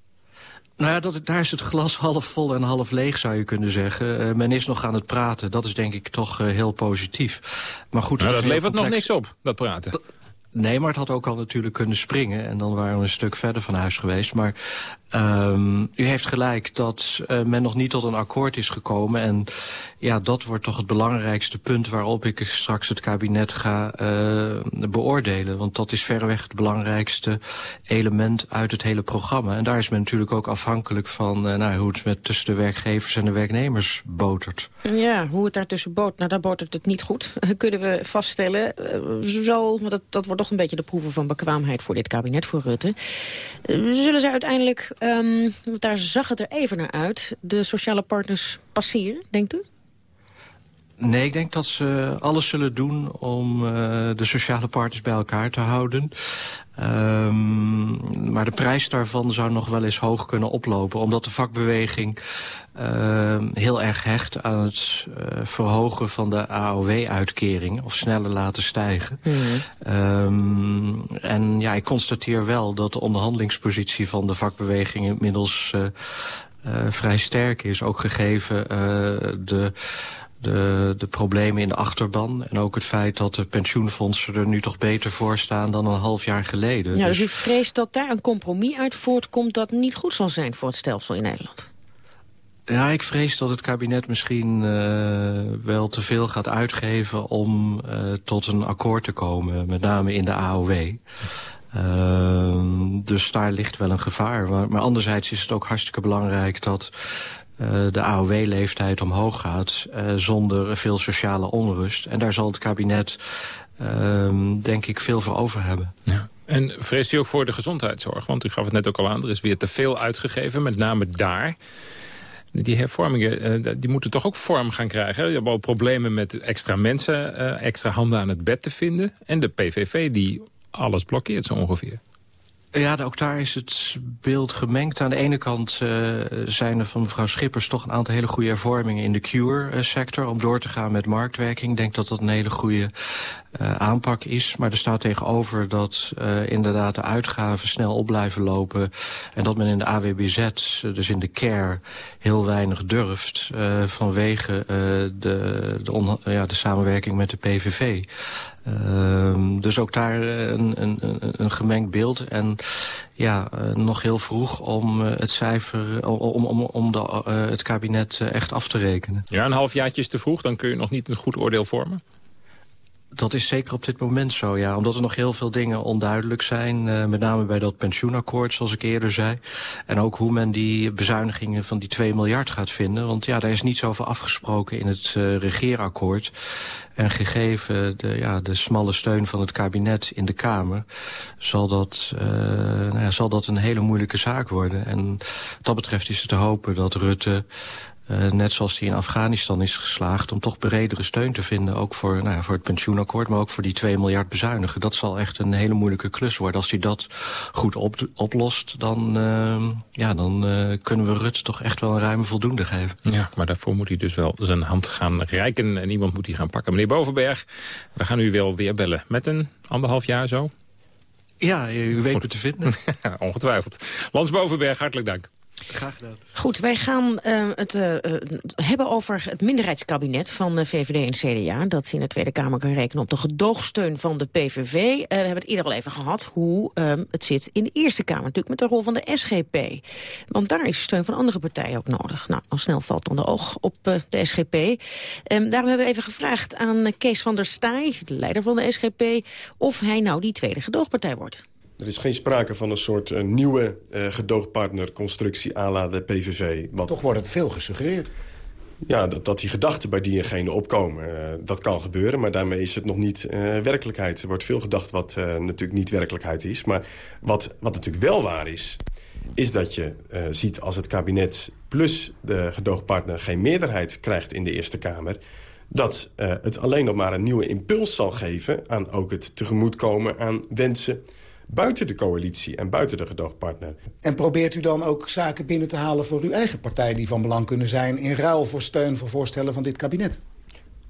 Nou ja, dat, daar is het glas half vol en half leeg, zou je kunnen zeggen. Uh, men is nog aan het praten. Dat is denk ik toch uh, heel positief. Maar goed, nou, dat levert nog niks op, dat praten. Nee, maar het had ook al natuurlijk kunnen springen. En dan waren we een stuk verder van huis geweest. Maar um, u heeft gelijk dat uh, men nog niet tot een akkoord is gekomen. En ja, dat wordt toch het belangrijkste punt waarop ik straks het kabinet ga uh, beoordelen. Want dat is verreweg het belangrijkste element uit het hele programma. En daar is men natuurlijk ook afhankelijk van uh, nou, hoe het met tussen de werkgevers en de werknemers botert. Ja, hoe het daar tussen botert, nou daar botert het niet goed, kunnen we vaststellen. zal, dat, dat wordt toch een beetje de proeven van bekwaamheid voor dit kabinet, voor Rutte. zullen ze uiteindelijk Um, daar zag het er even naar uit. De sociale partners passeren, denkt u? Nee, ik denk dat ze alles zullen doen om uh, de sociale partners bij elkaar te houden. Um, maar de prijs daarvan zou nog wel eens hoog kunnen oplopen. Omdat de vakbeweging uh, heel erg hecht aan het uh, verhogen van de AOW-uitkering. Of sneller laten stijgen. Mm -hmm. um, en ja, ik constateer wel dat de onderhandelingspositie van de vakbeweging inmiddels uh, vrij sterk is. Ook gegeven de de, de problemen in de achterban. En ook het feit dat de pensioenfondsen er nu toch beter voor staan dan een half jaar geleden. Ja, dus, dus u vreest dat daar een compromis uit voortkomt dat niet goed zal zijn voor het stelsel in Nederland? Ja, ik vrees dat het kabinet misschien uh, wel te veel gaat uitgeven om uh, tot een akkoord te komen, met name in de AOW. Uh, dus daar ligt wel een gevaar. Maar, maar anderzijds is het ook hartstikke belangrijk dat de AOW-leeftijd omhoog gaat... Uh, zonder veel sociale onrust. En daar zal het kabinet, uh, denk ik, veel voor over hebben. Ja. En vreest u ook voor de gezondheidszorg? Want u gaf het net ook al aan, er is weer te veel uitgegeven, met name daar. Die hervormingen uh, die moeten toch ook vorm gaan krijgen. Je hebt al problemen met extra mensen, extra handen aan het bed te vinden. En de PVV die alles blokkeert zo ongeveer. Ja, ook daar is het beeld gemengd. Aan de ene kant uh, zijn er van mevrouw Schippers toch een aantal hele goede hervormingen in de cure-sector om door te gaan met marktwerking. Ik denk dat dat een hele goede uh, aanpak is. Maar er staat tegenover dat uh, inderdaad de uitgaven snel op blijven lopen en dat men in de AWBZ, dus in de care, heel weinig durft vanwege de, de, ja, de samenwerking met de PVV. Uh, dus ook daar een, een, een gemengd beeld. En ja, uh, nog heel vroeg om uh, het cijfer, om, om, om de, het kabinet echt af te rekenen. Ja, een halfjaartje is te vroeg, dan kun je nog niet een goed oordeel vormen? Dat is zeker op dit moment zo, ja. Omdat er nog heel veel dingen onduidelijk zijn. Uh, met name bij dat pensioenakkoord, zoals ik eerder zei. En ook hoe men die bezuinigingen van die 2 miljard gaat vinden. Want ja, daar is niets over afgesproken in het uh, regeerakkoord. En gegeven de, ja, de smalle steun van het kabinet in de Kamer... zal dat, uh, nou ja, zal dat een hele moeilijke zaak worden. En wat dat betreft is het te hopen dat Rutte uh, net zoals hij in Afghanistan is geslaagd... om toch bredere steun te vinden, ook voor, nou, voor het pensioenakkoord... maar ook voor die 2 miljard bezuinigen. Dat zal echt een hele moeilijke klus worden. Als hij dat goed op, oplost, dan, uh, ja, dan uh, kunnen we Rutte toch echt wel een ruime voldoende geven. Ja, maar daarvoor moet hij dus wel zijn hand gaan reiken... en iemand moet hij gaan pakken. Meneer Bovenberg, we gaan u wel weer bellen. Met een anderhalf jaar zo? Ja, u weet me te vinden. Ongetwijfeld. Lans Bovenberg, hartelijk dank. Graag gedaan. Goed, wij gaan uh, het uh, hebben over het minderheidskabinet van VVD en CDA... dat in de Tweede Kamer kan rekenen op de gedoogsteun van de PVV. We hebben het eerder al even gehad hoe ehm, het zit in de Eerste Kamer. Natuurlijk met de rol van de SGP. Want daar is steun van andere partijen ook nodig. Nou, al snel valt dan de oog op de SGP. Um, daarom hebben we even gevraagd aan Kees van der Staaij, de leider van de SGP... of hij nou die tweede gedoogpartij wordt. Er is geen sprake van een soort uh, nieuwe uh, gedoogpartnerconstructie à la de PVV. Wat... Toch wordt het veel gesuggereerd. Ja, dat, dat die gedachten bij diegene opkomen, uh, dat kan gebeuren. Maar daarmee is het nog niet werkelijkheid. Er wordt veel gedacht wat natuurlijk niet werkelijkheid is. Maar wat, wat natuurlijk wel waar is, is dat je ziet als het kabinet plus de gedoogpartner geen meerderheid krijgt in de Eerste Kamer dat het alleen nog maar een nieuwe impuls zal geven... aan ook het tegemoetkomen aan wensen buiten de coalitie en buiten de gedoogpartner. En probeert u dan ook zaken binnen te halen voor uw eigen partij... die van belang kunnen zijn in ruil voor steun voor voorstellen van dit kabinet?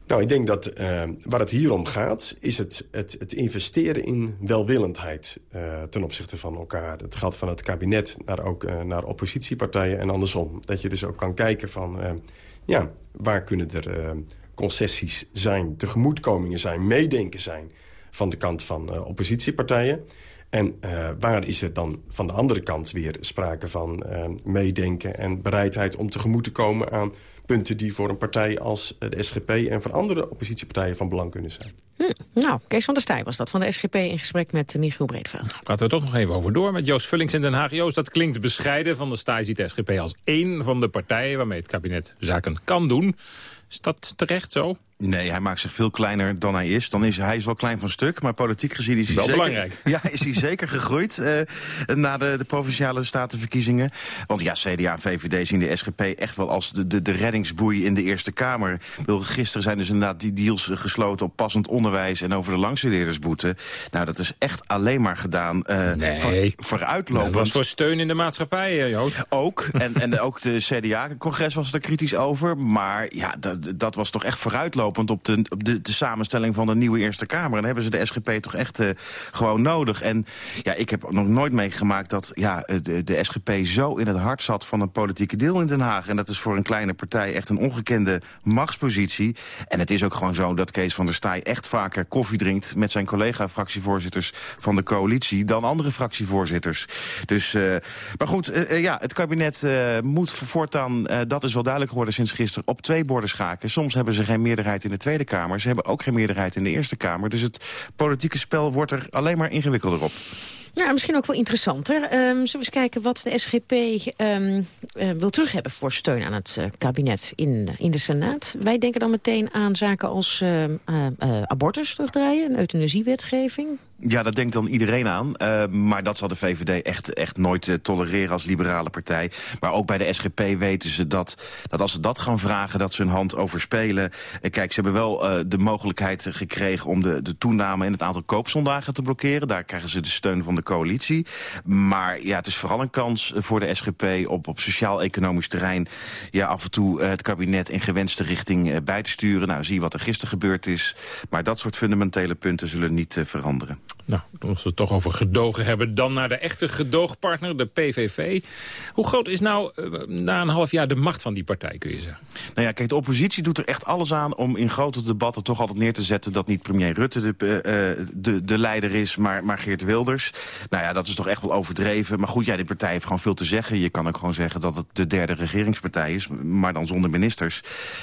Nou, ik denk dat uh, waar het hier om gaat... is het, het, het investeren in welwillendheid uh, ten opzichte van elkaar. Het gaat van het kabinet naar, ook, uh, naar oppositiepartijen en andersom. Dat je dus ook kan kijken van... ja, waar kunnen er concessies zijn, tegemoetkomingen zijn, meedenken zijn... van de kant van oppositiepartijen... En uh, waar is er dan van de andere kant weer sprake van uh, meedenken... en bereidheid om tegemoet te komen aan punten die voor een partij als de SGP... en voor andere oppositiepartijen van belang kunnen zijn. Hm, nou, Kees van der Staaij was dat van de SGP in gesprek met Michiel Breedveld. Praten we toch nog even over door met Joost Vullings in Den Haag. Joost, dat klinkt bescheiden. Van der Staaij ziet de SGP als één van de partijen... waarmee het kabinet zaken kan doen. Is dat terecht zo? Nee, hij maakt zich veel kleiner dan hij is. Dan is hij is wel klein van stuk, maar politiek gezien is hij wel zeker, belangrijk. Ja, is hij zeker gegroeid uh, na de, de provinciale statenverkiezingen. Want ja, CDA en VVD zien de SGP echt wel als de, de, de reddingsboei in de Eerste Kamer. Wil, gisteren zijn dus inderdaad die deals gesloten op passend onderwijs en over de langstudeerdersboete. Nou, dat is echt alleen maar gedaan uh, nee. voor, vooruitlopend. Dat was voor steun in de maatschappij, uh, Joost. Ook, en, en ook de CDA-congres was er kritisch over. Maar ja, dat, dat was toch echt vooruitlopend op de, op de, samenstelling van de nieuwe Eerste Kamer. En dan hebben ze de SGP toch echt uh, gewoon nodig. En ja, ik heb nog nooit meegemaakt dat ja, de, de SGP zo in het hart zat van een politieke deel in Den Haag. En dat is voor een kleine partij echt een ongekende machtspositie. En het is ook gewoon zo dat Kees van der Staaij echt vaker koffie drinkt met zijn collega-fractievoorzitters van de coalitie dan andere fractievoorzitters. Dus, uh, maar goed, ja, het kabinet moet voortaan, dat is wel duidelijk geworden sinds gisteren, op twee borden schaken. Soms hebben ze geen meerderheid in de Tweede Kamer. Ze hebben ook geen meerderheid in de Eerste Kamer. Dus het politieke spel wordt er alleen maar ingewikkelder op. Ja, misschien ook wel interessanter. Um, zullen we eens kijken wat de SGP um, uh, wil terug hebben voor steun aan het uh, kabinet in, in de Senaat. Wij denken dan meteen aan zaken als uh, abortus terugdraaien, een euthanasiewetgeving. Ja, dat denkt dan iedereen aan. Maar dat zal de VVD echt, echt nooit tolereren als liberale partij. Maar ook bij de SGP weten ze dat, dat als ze dat gaan vragen... dat ze hun hand overspelen. Kijk, ze hebben wel de mogelijkheid gekregen... om de, de toename in het aantal koopzondagen te blokkeren. Daar krijgen ze de steun van de coalitie. Maar ja, het is vooral een kans voor de SGP op, op sociaal-economisch terrein... Ja, af en toe het kabinet in gewenste richting bij te sturen. Nou, zie wat er gisteren gebeurd is. Maar dat soort fundamentele punten zullen niet veranderen. Nou, als we het toch over gedogen hebben, dan naar de echte gedoogpartner, de PVV. Hoe groot is nou eh, na een half jaar de macht van die partij, kun je zeggen? Nou ja, kijk, de oppositie doet er echt alles aan om in grote debatten toch altijd neer te zetten dat niet premier Rutte de, uh, de, de leider is, maar, maar Geert Wilders. Nou ja, dat is toch echt wel overdreven. Maar goed, ja, die partij heeft gewoon veel te zeggen. Je kan ook gewoon zeggen dat het de derde regeringspartij is, maar dan zonder ministers.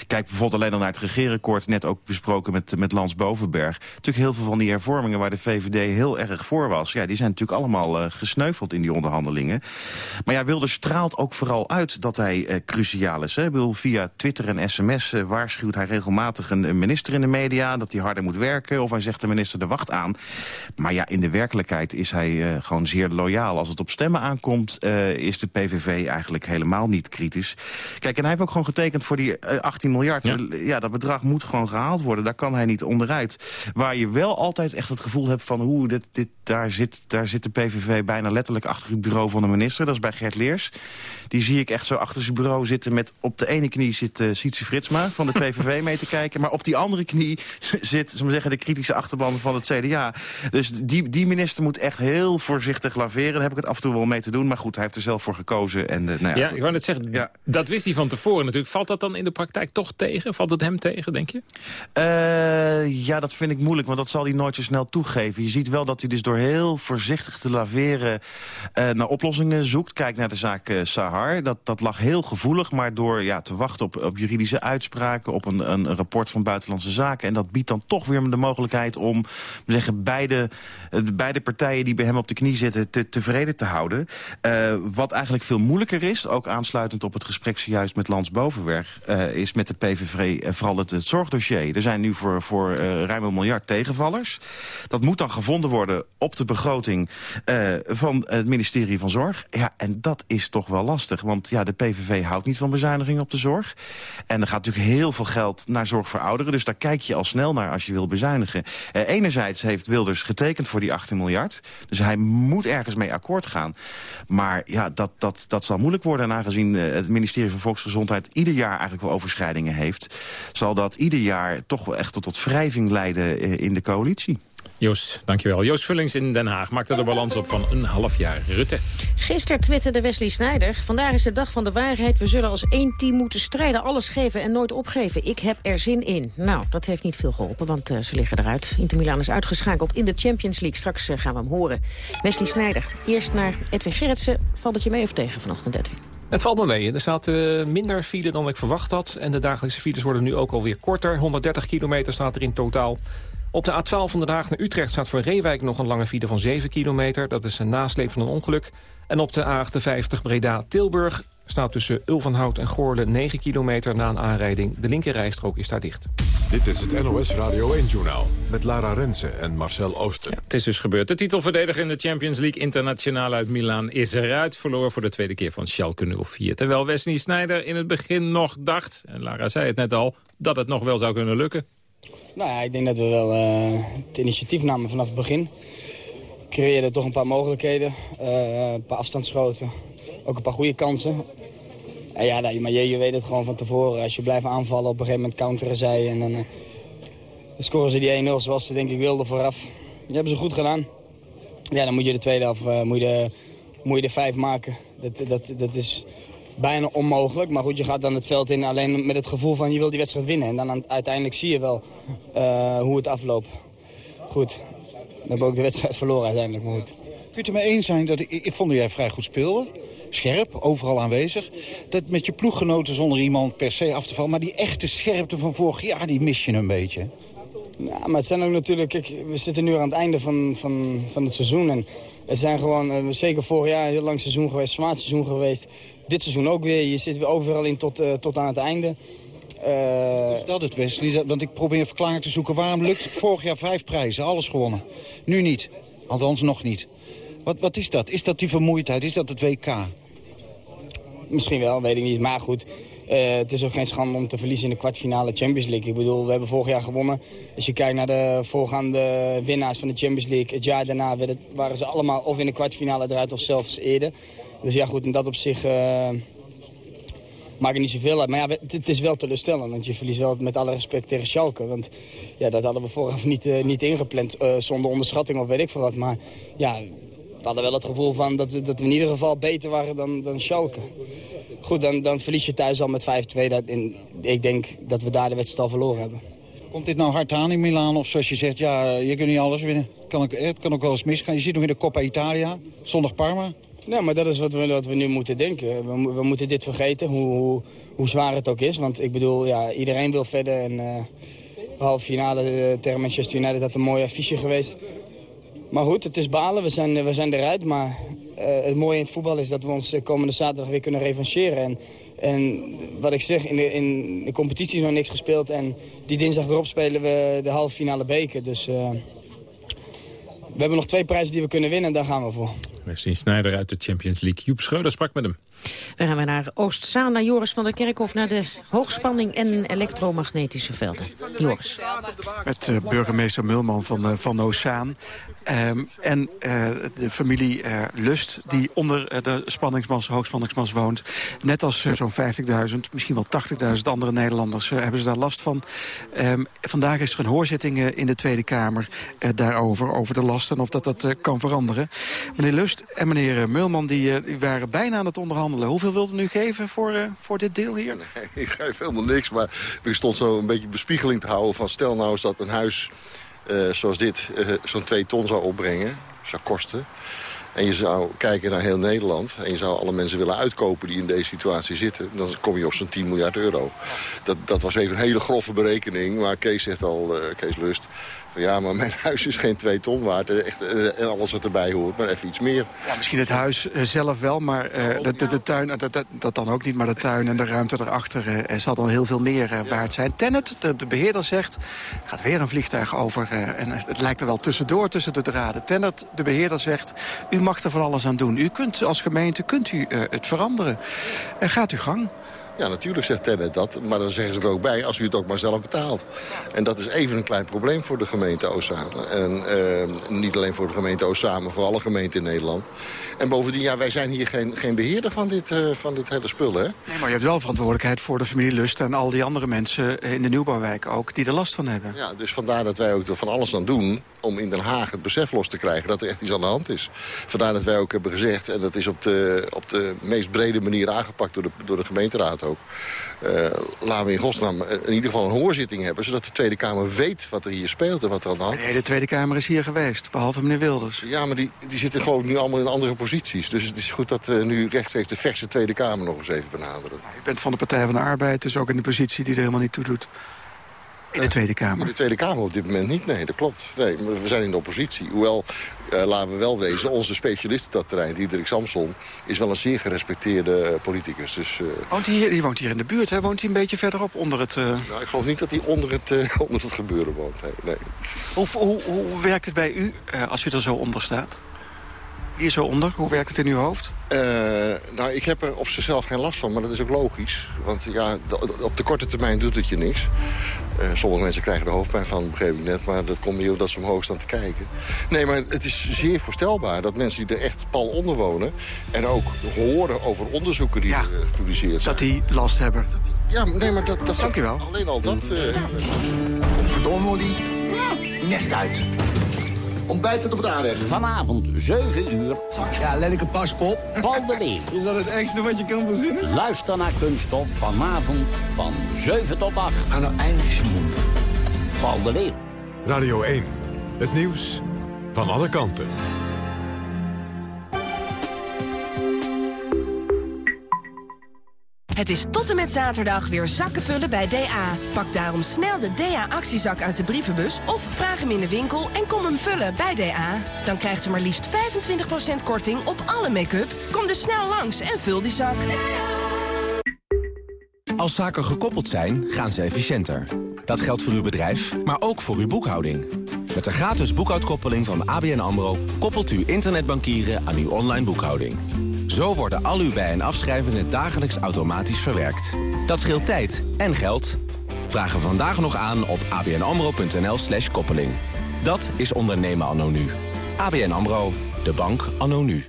Kijk bijvoorbeeld alleen al naar het regeerakkoord, net ook besproken met, met Lans Bovenberg. Natuurlijk heel veel van die hervormingen waar de VVD heel erg voor was. Ja, die zijn natuurlijk allemaal uh, gesneuveld in die onderhandelingen. Maar ja, Wilders straalt ook vooral uit dat hij uh, cruciaal is. Hè. Ik bedoel, via Twitter en sms uh, waarschuwt hij regelmatig een, een, minister in de media... dat hij harder moet werken of hij zegt de minister de wacht aan. Maar ja, in de werkelijkheid is hij gewoon zeer loyaal. Als het op stemmen aankomt, is de PVV eigenlijk helemaal niet kritisch. Kijk, en hij heeft ook gewoon getekend voor die 18 miljard. Ja. ja, dat bedrag moet gewoon gehaald worden. Daar kan hij niet onderuit. Waar je wel altijd echt het gevoel hebt van... hoe dit, dit, daar, zit, daar zit de PVV bijna letterlijk achter het bureau van de minister. Dat is bij Gert Leers. Die zie ik echt zo achter zijn bureau zitten met... op de ene knie zit uh, Sietse Fritsma van de PVV mee te kijken... maar op die andere knie zit zullen zeggen, de kritische achterban van het CDA. Dus die, die minister moet echt heel voorzichtig laveren. Daar heb ik het af en toe wel mee te doen. Maar goed, hij heeft er zelf voor gekozen. En, uh, nou ja, ja, ik wou net zeggen, ja. dat wist hij van tevoren natuurlijk. Valt dat dan in de praktijk toch tegen? Valt het hem tegen, denk je? Uh, ja, dat vind ik moeilijk, want dat zal hij nooit zo snel toegeven. Je ziet wel dat hij dus door heel voorzichtig te laveren uh, naar oplossingen zoekt. Kijk naar de zaak uh, Sahar. Dat, dat lag heel gevoelig, maar door ja, te wachten op, op juridische uitspraken... op een, een rapport van Buitenlandse Zaken. En dat biedt dan toch weer de mogelijkheid om zeggen, beide, beide partijen... die bij hem op de knie zitten, te, tevreden te houden. wat eigenlijk veel moeilijker is, ook aansluitend op het gesprek zojuist met Lans Bovenberg... is met de PVV vooral het, zorgdossier. Er zijn nu voor, voor ruim een miljard tegenvallers. Dat moet dan gevonden worden op de begroting uh, van het ministerie van Zorg. Ja, en dat is toch wel lastig. Want ja, de PVV houdt niet van bezuinigingen op de zorg. En er gaat natuurlijk heel veel geld naar zorg voor ouderen. Dus daar kijk je al snel naar als je wil bezuinigen. Uh, enerzijds heeft Wilders getekend voor die 18 miljard. Dus hij moet ergens mee akkoord gaan. Maar ja, dat, dat, dat zal moeilijk worden. En aangezien uh, het ministerie van Volksgezondheid ieder jaar eigenlijk wel overschrijdingen heeft... zal dat ieder jaar toch wel echt tot, tot wrijving leiden in de coalitie. Joost, dankjewel. Joost Vullings in Den Haag maakte de balans op van een half jaar Rutte. Gisteren twitterde Wesley Snijder. Vandaag is de dag van de waarheid. We zullen als één team moeten strijden, alles geven en nooit opgeven. Ik heb er zin in. Nou, dat heeft niet veel geholpen, want uh, ze liggen eruit. Inter Milan is uitgeschakeld in de Champions League. Straks uh, gaan we hem horen. Wesley Snijder, eerst naar Edwin Gerritsen. Valt het je mee of tegen vanochtend, Edwin? Het valt me mee. Er staat uh, minder file dan ik verwacht had. En de dagelijkse files worden nu ook alweer korter. 130 kilometer staat er in totaal. Op de A12 van Den Haag naar Utrecht staat voor Reewijk nog een lange file van 7 kilometer. Dat is een nasleep van een ongeluk. En op de A58 Breda-Tilburg staat tussen Ulvenhout en Goorle 9 kilometer na een aanrijding. De linkerrijstrook is daar dicht. Dit is het NOS Radio 1-journaal met Lara Rensen en Marcel Ooster. Ja, het is dus gebeurd. De titelverdediger in de Champions League internationaal uit Milaan is eruit. Verloor voor de tweede keer van Schalke 04. Terwijl Wesley Sneijder in het begin nog dacht, en Lara zei het net al, dat het nog wel zou kunnen lukken. Nou ja, ik denk dat we wel uh, het initiatief namen vanaf het begin. Creëerden toch een paar mogelijkheden, uh, een paar afstandsschoten, ook een paar goede kansen. En ja, maar je, je weet het gewoon van tevoren. Als je blijft aanvallen, op een gegeven moment counteren zij en dan, dan scoren ze die 1-0 zoals ze denk ik wilden vooraf. Die hebben ze goed gedaan. Ja, dan moet je de tweede af, moet je de, moet je de vijf maken. Dat, dat, dat is bijna onmogelijk. Maar goed, je gaat dan het veld in alleen met het gevoel van je wil die wedstrijd winnen. En dan uiteindelijk zie je wel uh, hoe het afloopt. Goed, we hebben ook de wedstrijd verloren uiteindelijk, maar goed. Kun je het ermee eens zijn dat ik, ik vond dat jij vrij goed speelde? Scherp, overal aanwezig. Dat met je ploeggenoten zonder iemand per se af te vallen. Maar die echte scherpte van vorig jaar, die mis je een beetje. Ja, maar het zijn ook natuurlijk... Kijk, we zitten nu aan het einde van, van, van het seizoen. En het zijn gewoon, uh, zeker vorig jaar, een heel lang seizoen geweest. Zwaar seizoen geweest. Dit seizoen ook weer. Je zit weer overal in tot, uh, tot aan het einde. Uh... Stel het Wesley, want ik probeer verklaring te zoeken. Waarom lukt het vorig jaar vijf prijzen, alles gewonnen? Nu niet. Althans nog niet. Wat, wat is dat? Is dat die vermoeidheid? Is dat het WK? Misschien wel, weet ik niet. Maar goed, uh, het is ook geen schande om te verliezen in de kwartfinale Champions League. Ik bedoel, we hebben vorig jaar gewonnen. Als je kijkt naar de voorgaande winnaars van de Champions League... het jaar daarna het, waren ze allemaal of in de kwartfinale eruit of zelfs eerder. Dus ja goed, in dat opzicht uh, maakt niet zoveel uit. Maar ja, het, het, is wel teleurstellend, want je verliest wel met alle respect tegen Schalke. Want ja, dat hadden we vooraf niet, uh, niet ingepland, zonder onderschatting of weet ik veel wat. Maar ja, we hadden wel het gevoel van dat we, dat we in ieder geval beter waren dan, dan Schalke. Goed, dan, dan verlies je thuis al met 5-2. Ik denk dat we daar de wedstrijd al verloren hebben. Komt dit nou hard aan in Milaan? Of zoals je zegt, ja, je kunt niet alles winnen. Kan ook, het kan ook wel eens misgaan. Je ziet nog in de Coppa Italia, zondag Parma. Ja, maar dat is wat we, wat we nu moeten denken. We, we moeten dit vergeten, hoe, hoe, hoe, zwaar het ook is. Want ik bedoel, ja, iedereen wil verder. En uh, halve finale uh, tegen Manchester United had een mooi affiche geweest. Maar goed, het is balen. We zijn, we zijn eruit. Maar uh, het mooie in het voetbal is dat we ons komende zaterdag weer kunnen revancheren. En, en wat ik zeg, in de, in de competitie is nog niks gespeeld. En die dinsdag erop spelen we de halve finale beker. Dus we hebben nog twee prijzen die we kunnen winnen en daar gaan we voor. Wesley Snijder uit de Champions League. Joep Schreuder sprak met hem. We gaan weer naar Oostzaan, naar Joris van der Kerkhof... naar de hoogspanning en elektromagnetische velden. Joris. Met uh, burgemeester Mulman van, uh, van Oostzaan. Um, en uh, de familie Lust, die onder de spanningsmas, hoogspanningsmas woont. Net als zo'n 50.000, misschien wel 80.000 andere Nederlanders hebben ze daar last van. Um, vandaag is er een hoorzitting in de Tweede Kamer daarover, over de lasten... of dat dat kan veranderen. Meneer Lust en meneer Mulman die, die waren bijna aan het onderhandelen Hoeveel wilde u geven voor, uh, voor dit deel hier? Nee, ik geef helemaal niks, maar ik stond zo een beetje bespiegeling te houden... van stel nou eens dat een huis uh, zoals dit uh, zo'n 2 ton zou opbrengen, zou kosten... en je zou kijken naar heel Nederland... en je zou alle mensen willen uitkopen die in deze situatie zitten... dan kom je op zo'n 10 miljard euro. Dat, dat was even een hele grove berekening, maar Kees zegt al, Kees Lust... Ja, maar mijn huis is geen twee ton waard. Echt, en alles wat erbij hoort, maar even iets meer. Ja, misschien het huis zelf wel, maar uh, de, de, de, tuin, dat, dat, dat, dan ook niet. Maar de tuin en de ruimte erachter uh, zal dan heel veel meer uh, waard zijn. Tennet, de, de, beheerder, zegt, gaat weer een vliegtuig over. en het lijkt er wel tussendoor, tussen de draden. Tennet, de beheerder, zegt, u mag er van alles aan doen. U kunt als gemeente kunt u, het veranderen. gaat uw gang. Ja, natuurlijk zegt Tennet dat. Maar dan zeggen ze er ook bij als u het ook maar zelf betaalt. En dat is even een klein probleem voor de gemeente Oostzaan. En uh, niet alleen voor de gemeente Oostzaan, maar voor alle gemeenten in Nederland. En bovendien, ja, wij zijn hier geen, geen beheerder van dit, uh, van dit hele spul, hè? Nee, maar je hebt wel verantwoordelijkheid voor de familie Lust... en al die andere mensen in de nieuwbouwwijk ook, die er last van hebben. Ja, dus vandaar dat wij ook er van alles aan doen om in Den Haag het besef los te krijgen dat er echt iets aan de hand is. Vandaar dat wij ook hebben gezegd, en dat is op de, op de meest brede manier aangepakt door de, door de gemeenteraad ook. Uh, laten we in godsnaam in ieder geval een hoorzitting hebben... zodat de Tweede Kamer weet wat er hier speelt en wat er aan de hand. Nee, de Tweede Kamer is hier geweest, behalve meneer Wilders. Ja, maar die, die zitten geloof ik nu allemaal in andere posities. Dus het is goed dat uh, nu rechtstreeks de verse Tweede Kamer nog eens even benaderen. U bent van de Partij van de Arbeid, dus ook in de positie die er helemaal niet toe doet. In de Tweede Kamer? In de Tweede Kamer op dit moment niet, nee, dat klopt. Nee, we zijn in de oppositie. Hoewel, uh, laten we wel wezen, onze specialist op dat terrein, Diederik Samson... is wel een zeer gerespecteerde uh, politicus. Dus, uh... woont hij, die woont hier in de buurt, hè? Woont hij een beetje verderop onder het... Nou, ik geloof niet dat hij onder het, onder het gebeuren woont, nee. nee. Hoe, hoe, hoe werkt het bij u als u er zo onder staat? Hier zo onder, hoe werkt het in uw hoofd? Uh, nou, ik heb er op zichzelf geen last van, maar dat is ook logisch. Want ja, op de korte termijn doet het je niks. Uh, sommige mensen krijgen er hoofdpijn van, begreep ik net. Maar dat komt meer dat ze omhoog staan te kijken. Nee, maar het is zeer voorstelbaar dat mensen die er echt pal onder wonen... en ook horen over onderzoeken die ja, er gepubliceerd zijn... dat die last hebben. Ja, nee, maar dat... dat Dank je wel. Alleen al dat... Uh, Verdomme, die nest uit. Ontbijt het op het aanrecht. Vanavond, 7 uur. Ja, lelijke paspop. Paul de Leeuw. Is dat het ergste wat je kan verzinnen? Luister naar Kunststof vanavond van 7 tot 8. Aan nou eindig je mond. Paul de Leeuw. Radio 1. Het nieuws van alle kanten. Het is tot en met zaterdag weer zakken vullen bij DA. Pak daarom snel de DA-actiezak uit de brievenbus... of vraag hem in de winkel en kom hem vullen bij DA. Dan krijgt u maar liefst 25% korting op alle make-up. Kom dus snel langs en vul die zak. Als zaken gekoppeld zijn, gaan ze efficiënter. Dat geldt voor uw bedrijf, maar ook voor uw boekhouding. Met de gratis boekhoudkoppeling van ABN AMRO... koppelt u internetbankieren aan uw online boekhouding. Zo worden al uw bij- en afschrijvingen dagelijks automatisch verwerkt. Dat scheelt tijd en geld. Vraag er vandaag nog aan op abnamro.nl slash koppeling. Dat is ondernemen anno nu. ABN AMRO, de bank anno nu.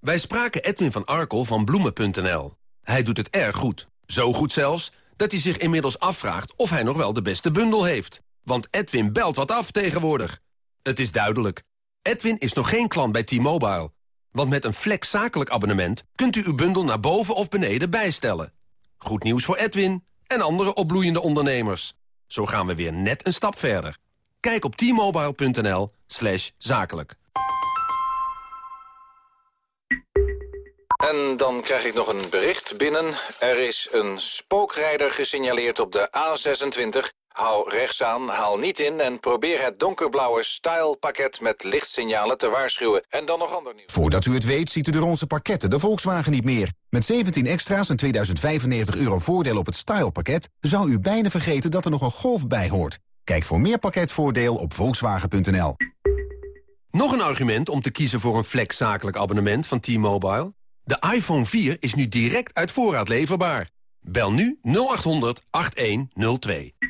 Wij spraken Edwin van Arkel van Bloemen.nl. Hij doet het erg goed. Zo goed zelfs, dat hij zich inmiddels afvraagt of hij nog wel de beste bundel heeft. Want Edwin belt wat af tegenwoordig. Het is duidelijk. Edwin is nog geen klant bij T-Mobile. Want met een flex zakelijk abonnement kunt u uw bundel naar boven of beneden bijstellen. Goed nieuws voor Edwin en andere opbloeiende ondernemers. Zo gaan we weer net een stap verder. Kijk op t-mobile.nl slash zakelijk. En dan krijg ik nog een bericht binnen. Er is een spookrijder gesignaleerd op de A26. Hou rechts aan, haal niet in en probeer het donkerblauwe style-pakket met lichtsignalen te waarschuwen. En dan nog ander nieuws. Voordat u het weet ziet u de onze pakketten de Volkswagen niet meer. Met 17 extra's en 2095 euro voordeel op het style-pakket... zou u bijna vergeten dat er nog een Golf bij hoort. Kijk voor meer pakketvoordeel op volkswagen.nl. Nog een argument om te kiezen voor een flex zakelijk abonnement van T-Mobile? De iPhone 4 is nu direct uit voorraad leverbaar. Bel nu 0800 8102.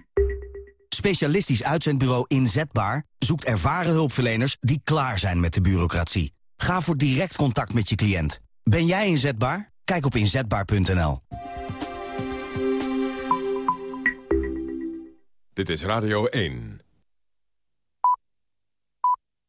Specialistisch uitzendbureau Inzetbaar zoekt ervaren hulpverleners die klaar zijn met de bureaucratie. Ga voor direct contact met je cliënt. Ben jij inzetbaar? Kijk op inzetbaar.nl. Dit is Radio 1.